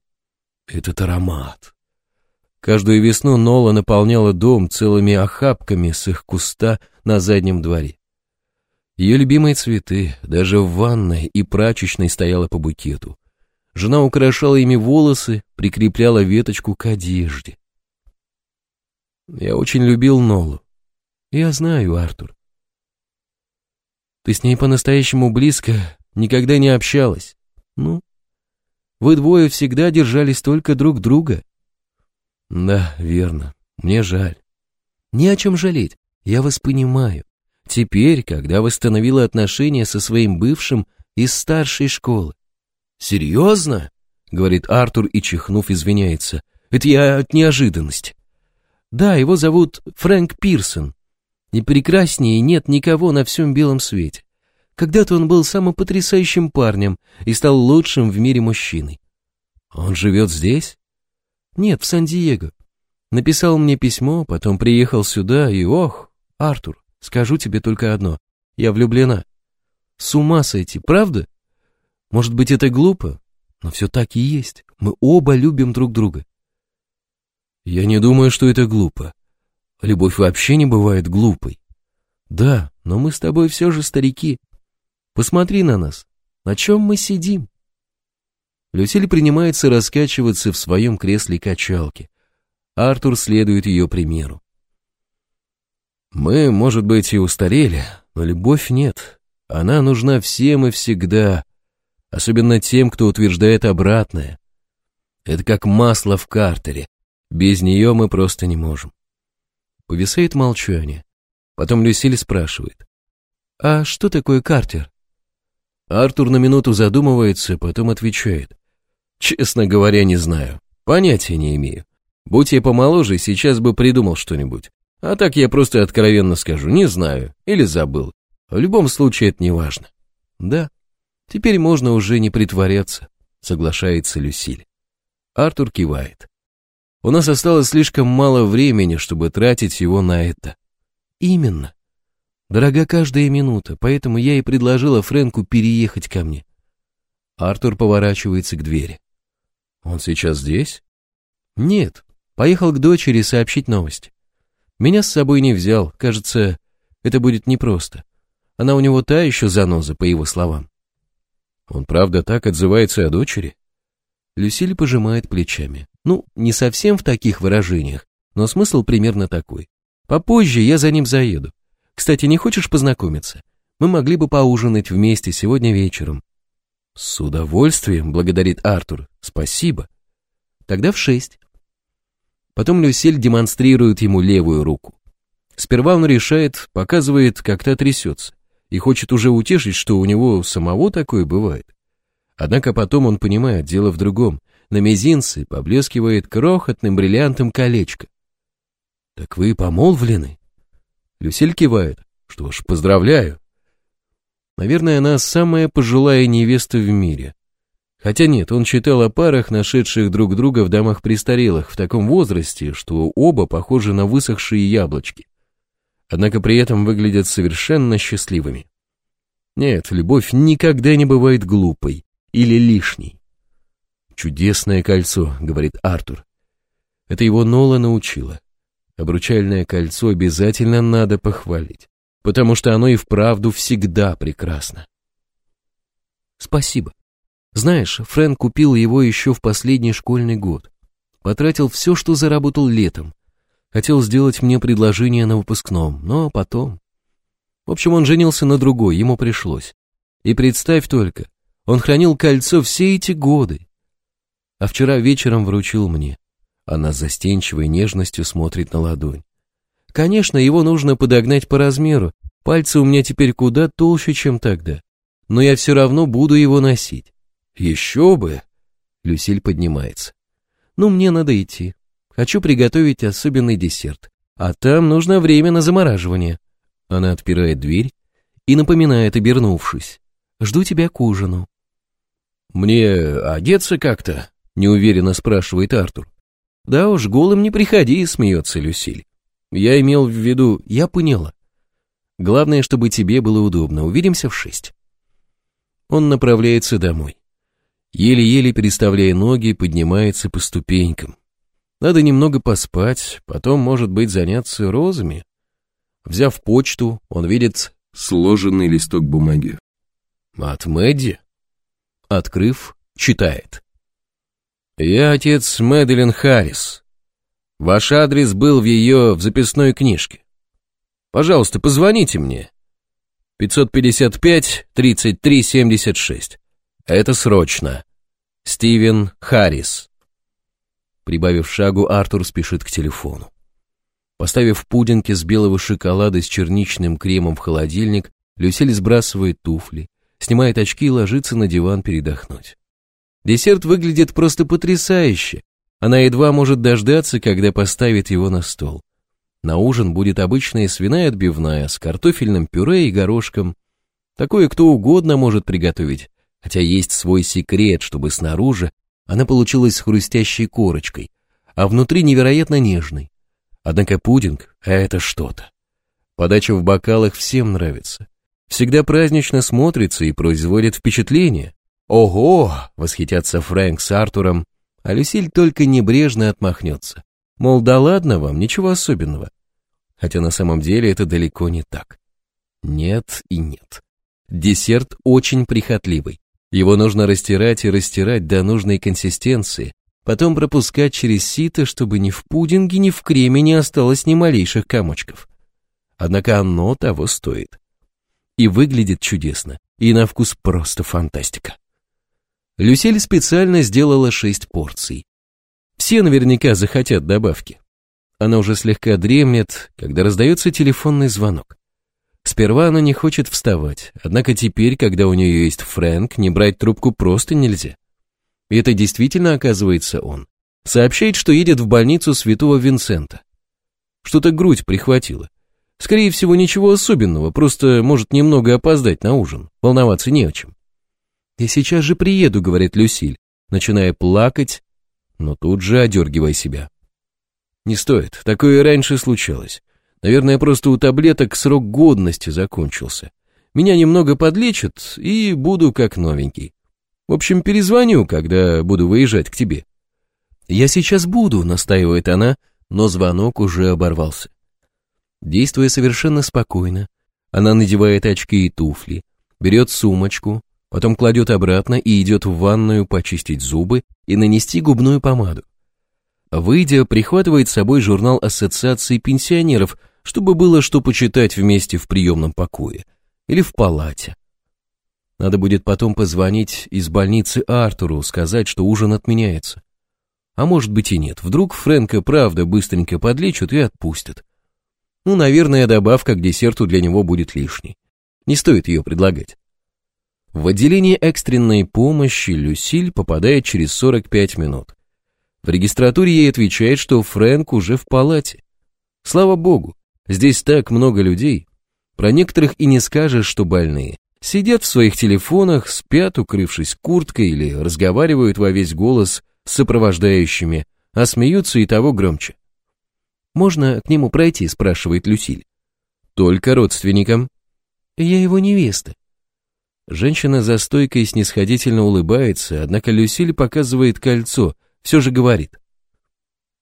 Этот аромат. Каждую весну Нола наполняла дом целыми охапками с их куста на заднем дворе. Ее любимые цветы, даже в ванной и прачечной стояла по букету. Жена украшала ими волосы, прикрепляла веточку к одежде. Я очень любил Нолу. Я знаю, Артур. Ты с ней по-настоящему близко никогда не общалась. Ну, вы двое всегда держались только друг друга. Да, верно. Мне жаль. Не о чем жалеть. Я вас понимаю. Теперь, когда восстановила отношения со своим бывшим из старшей школы. «Серьезно?» — говорит Артур и, чихнув, извиняется. «Это я от неожиданности». «Да, его зовут Фрэнк Пирсон. И прекраснее нет никого на всем белом свете. Когда-то он был самым потрясающим парнем и стал лучшим в мире мужчиной. Он живет здесь? Нет, в Сан-Диего. Написал мне письмо, потом приехал сюда и ох, Артур, Скажу тебе только одно. Я влюблена. С ума сойти, правда? Может быть, это глупо, но все так и есть. Мы оба любим друг друга. Я не думаю, что это глупо. Любовь вообще не бывает глупой. Да, но мы с тобой все же старики. Посмотри на нас. На чем мы сидим? Люсиль принимается раскачиваться в своем кресле качалки. Артур следует ее примеру. Мы, может быть, и устарели, но любовь нет. Она нужна всем и всегда, особенно тем, кто утверждает обратное. Это как масло в картере. Без нее мы просто не можем. Повисает молчание. Потом Люсиль спрашивает. «А что такое картер?» Артур на минуту задумывается, потом отвечает. «Честно говоря, не знаю. Понятия не имею. Будь я помоложе, сейчас бы придумал что-нибудь. А так я просто откровенно скажу, не знаю или забыл. В любом случае это не важно. Да, теперь можно уже не притворяться, соглашается Люсиль. Артур кивает. У нас осталось слишком мало времени, чтобы тратить его на это. Именно. Дорога каждая минута, поэтому я и предложила Фрэнку переехать ко мне. Артур поворачивается к двери. Он сейчас здесь? Нет, поехал к дочери сообщить новость. Меня с собой не взял, кажется, это будет непросто. Она у него та еще заноза, по его словам. Он правда так отзывается о дочери? Люсиль пожимает плечами. Ну, не совсем в таких выражениях, но смысл примерно такой. Попозже я за ним заеду. Кстати, не хочешь познакомиться? Мы могли бы поужинать вместе сегодня вечером. С удовольствием, благодарит Артур. Спасибо. Тогда в шесть. Потом Люсиль демонстрирует ему левую руку. Сперва он решает, показывает, как-то трясется, и хочет уже утешить, что у него самого такое бывает. Однако потом он понимает, дело в другом. На мизинце поблескивает крохотным бриллиантом колечко. «Так вы помолвлены?» Люсиль кивает. «Что ж, поздравляю!» Наверное, она самая пожилая невеста в мире. Хотя нет, он читал о парах, нашедших друг друга в домах престарелых, в таком возрасте, что оба похожи на высохшие яблочки. Однако при этом выглядят совершенно счастливыми. Нет, любовь никогда не бывает глупой или лишней. «Чудесное кольцо», — говорит Артур. Это его Нола научила. Обручальное кольцо обязательно надо похвалить, потому что оно и вправду всегда прекрасно. «Спасибо», знаешь, Фрэнк купил его еще в последний школьный год. Потратил все, что заработал летом. Хотел сделать мне предложение на выпускном, но потом... В общем, он женился на другой, ему пришлось. И представь только, он хранил кольцо все эти годы. А вчера вечером вручил мне. Она с застенчивой нежностью смотрит на ладонь. Конечно, его нужно подогнать по размеру. Пальцы у меня теперь куда толще, чем тогда. Но я все равно буду его носить. Еще бы! Люсиль поднимается. Ну, мне надо идти. Хочу приготовить особенный десерт. А там нужно время на замораживание. Она отпирает дверь и напоминает, обернувшись. Жду тебя к ужину. Мне одеться как-то? Неуверенно спрашивает Артур. Да уж, голым не приходи, смеется Люсиль. Я имел в виду, я поняла. Главное, чтобы тебе было удобно. Увидимся в шесть. Он направляется домой еле-еле переставляя ноги, поднимается по ступенькам. Надо немного поспать, потом, может быть, заняться розами. Взяв почту, он видит сложенный листок бумаги. От Мэдди. Открыв, читает. «Я отец Мэдалин Харрис. Ваш адрес был в ее в записной книжке. Пожалуйста, позвоните мне. 555 33 76». Это срочно. Стивен Харрис. Прибавив шагу, Артур спешит к телефону. Поставив пудинки с белого шоколада с черничным кремом в холодильник, Люсиль сбрасывает туфли, снимает очки и ложится на диван передохнуть. Десерт выглядит просто потрясающе. Она едва может дождаться, когда поставит его на стол. На ужин будет обычная свиная отбивная с картофельным пюре и горошком. Такое кто угодно может приготовить, Хотя есть свой секрет, чтобы снаружи она получилась хрустящей корочкой, а внутри невероятно нежной. Однако пудинг — это что-то. Подача в бокалах всем нравится. Всегда празднично смотрится и производит впечатление. «Ого!» — восхитятся Фрэнк с Артуром, а Люсиль только небрежно отмахнется. Мол, да ладно вам, ничего особенного. Хотя на самом деле это далеко не так. Нет и нет. Десерт очень прихотливый. Его нужно растирать и растирать до нужной консистенции, потом пропускать через сито, чтобы ни в пудинге, ни в креме не осталось ни малейших комочков. Однако оно того стоит. И выглядит чудесно, и на вкус просто фантастика. Люсель специально сделала шесть порций. Все наверняка захотят добавки. Она уже слегка дремлет, когда раздается телефонный звонок. Сперва она не хочет вставать, однако теперь, когда у нее есть Фрэнк, не брать трубку просто нельзя. И это действительно оказывается он. Сообщает, что едет в больницу святого Винсента. Что-то грудь прихватило. Скорее всего, ничего особенного, просто может немного опоздать на ужин, волноваться не о чем. «Я сейчас же приеду», — говорит Люсиль, начиная плакать, но тут же одергивая себя. «Не стоит, такое и раньше случалось. Наверное, просто у таблеток срок годности закончился. Меня немного подлечат, и буду как новенький. В общем, перезвоню, когда буду выезжать к тебе». «Я сейчас буду», — настаивает она, но звонок уже оборвался. Действуя совершенно спокойно, она надевает очки и туфли, берет сумочку, потом кладет обратно и идет в ванную почистить зубы и нанести губную помаду. Выйдя, прихватывает с собой журнал Ассоциации пенсионеров — чтобы было что почитать вместе в приемном покое или в палате. Надо будет потом позвонить из больницы Артуру, сказать, что ужин отменяется. А может быть и нет, вдруг Фрэнка правда быстренько подлечат и отпустят. Ну, наверное, добавка к десерту для него будет лишней. Не стоит ее предлагать. В отделение экстренной помощи Люсиль попадает через 45 минут. В регистратуре ей отвечает, что Фрэнк уже в палате. Слава богу, Здесь так много людей. Про некоторых и не скажешь, что больные. Сидят в своих телефонах, спят, укрывшись курткой, или разговаривают во весь голос с сопровождающими, а смеются и того громче. «Можно к нему пройти?» – спрашивает Люсиль. «Только родственникам». «Я его невеста». Женщина за стойкой снисходительно улыбается, однако Люсиль показывает кольцо, все же говорит.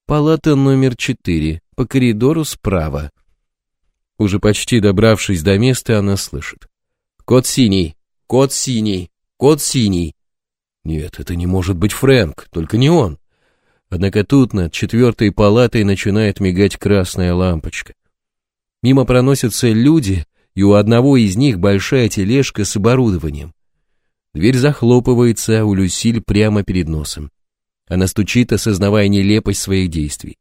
Палата номер четыре по коридору справа. Уже почти добравшись до места, она слышит. «Кот синий! Кот синий! Кот синий!» Нет, это не может быть Фрэнк, только не он. Однако тут над четвертой палатой начинает мигать красная лампочка. Мимо проносятся люди, и у одного из них большая тележка с оборудованием. Дверь захлопывается а у Люсиль прямо перед носом. Она стучит, осознавая нелепость своих действий.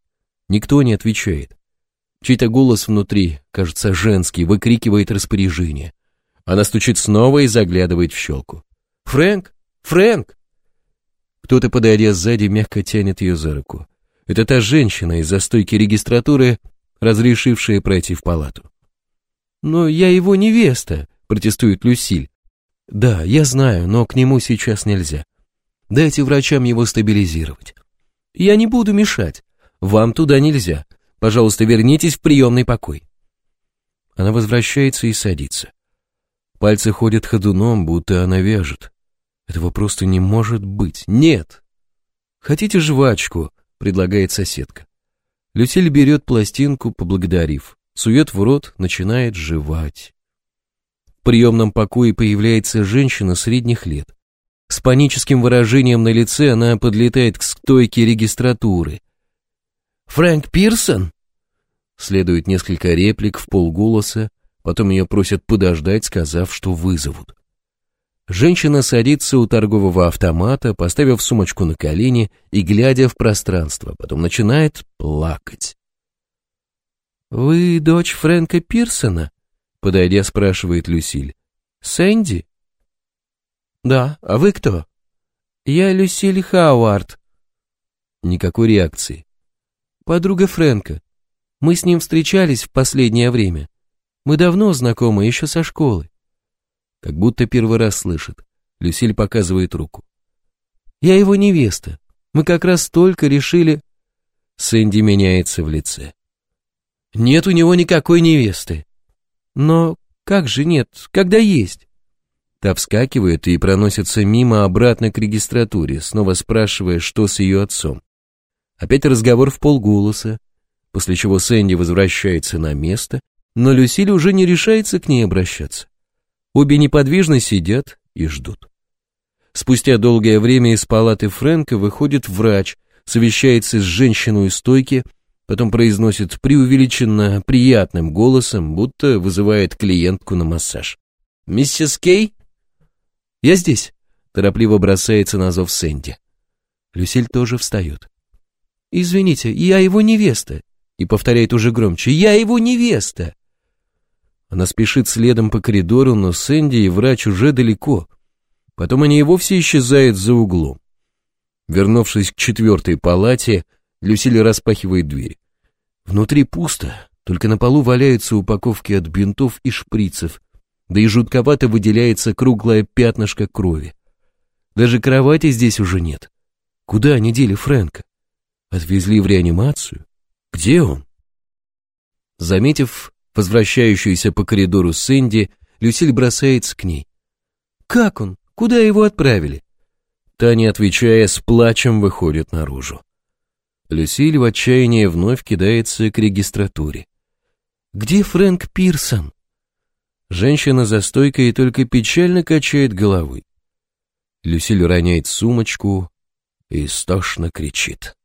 Никто не отвечает. Чей-то голос внутри, кажется, женский, выкрикивает распоряжение. Она стучит снова и заглядывает в щелку. «Фрэнк! Фрэнк!» Кто-то, подойдя сзади, мягко тянет ее за руку. Это та женщина из-за стойки регистратуры, разрешившая пройти в палату. «Но я его невеста», — протестует Люсиль. «Да, я знаю, но к нему сейчас нельзя. Дайте врачам его стабилизировать». «Я не буду мешать. Вам туда нельзя. Пожалуйста, вернитесь в приемный покой. Она возвращается и садится. Пальцы ходят ходуном, будто она вяжет. Этого просто не может быть. Нет! Хотите жвачку? Предлагает соседка. Люсиль берет пластинку, поблагодарив. Сует в рот, начинает жевать. В приемном покое появляется женщина средних лет. С паническим выражением на лице она подлетает к стойке регистратуры – Фрэнк Пирсон?» Следует несколько реплик в полголоса, потом ее просят подождать, сказав, что вызовут. Женщина садится у торгового автомата, поставив сумочку на колени и глядя в пространство, потом начинает плакать. «Вы дочь Фрэнка Пирсона?» Подойдя, спрашивает Люсиль. «Сэнди?» «Да, а вы кто?» «Я Люсиль Хауарт. Никакой реакции подруга Фрэнка. Мы с ним встречались в последнее время. Мы давно знакомы, еще со школы. Как будто первый раз слышит. Люсиль показывает руку. Я его невеста. Мы как раз только решили... Сэнди меняется в лице. Нет у него никакой невесты. Но как же нет, когда есть? Та вскакивает и проносится мимо обратно к регистратуре, снова спрашивая, что с ее отцом. А Опять разговор в полголоса, после чего Сэнди возвращается на место, но Люсиль уже не решается к ней обращаться. Обе неподвижно сидят и ждут. Спустя долгое время из палаты Фрэнка выходит врач, совещается с женщиной у стойки, потом произносит преувеличенно приятным голосом, будто вызывает клиентку на массаж. «Миссис Кей?» «Я здесь», — торопливо бросается на зов Сэнди. Люсиль тоже встает. «Извините, я его невеста!» и повторяет уже громче «Я его невеста!» Она спешит следом по коридору, но Сэнди и врач уже далеко. Потом они и вовсе исчезают за углом. Вернувшись к четвертой палате, Люсиль распахивает дверь. Внутри пусто, только на полу валяются упаковки от бинтов и шприцев, да и жутковато выделяется круглое пятнышко крови. Даже кровати здесь уже нет. Куда они дели Фрэнка? Отвезли в реанимацию? Где он? Заметив возвращающуюся по коридору Сэнди, Люсиль бросается к ней. «Как он? Куда его отправили?» Таня отвечая, с плачем выходит наружу. Люсиль в отчаянии вновь кидается к регистратуре. «Где Фрэнк Пирсон?» Женщина за стойкой только печально качает головой. Люсиль роняет сумочку и истошно кричит.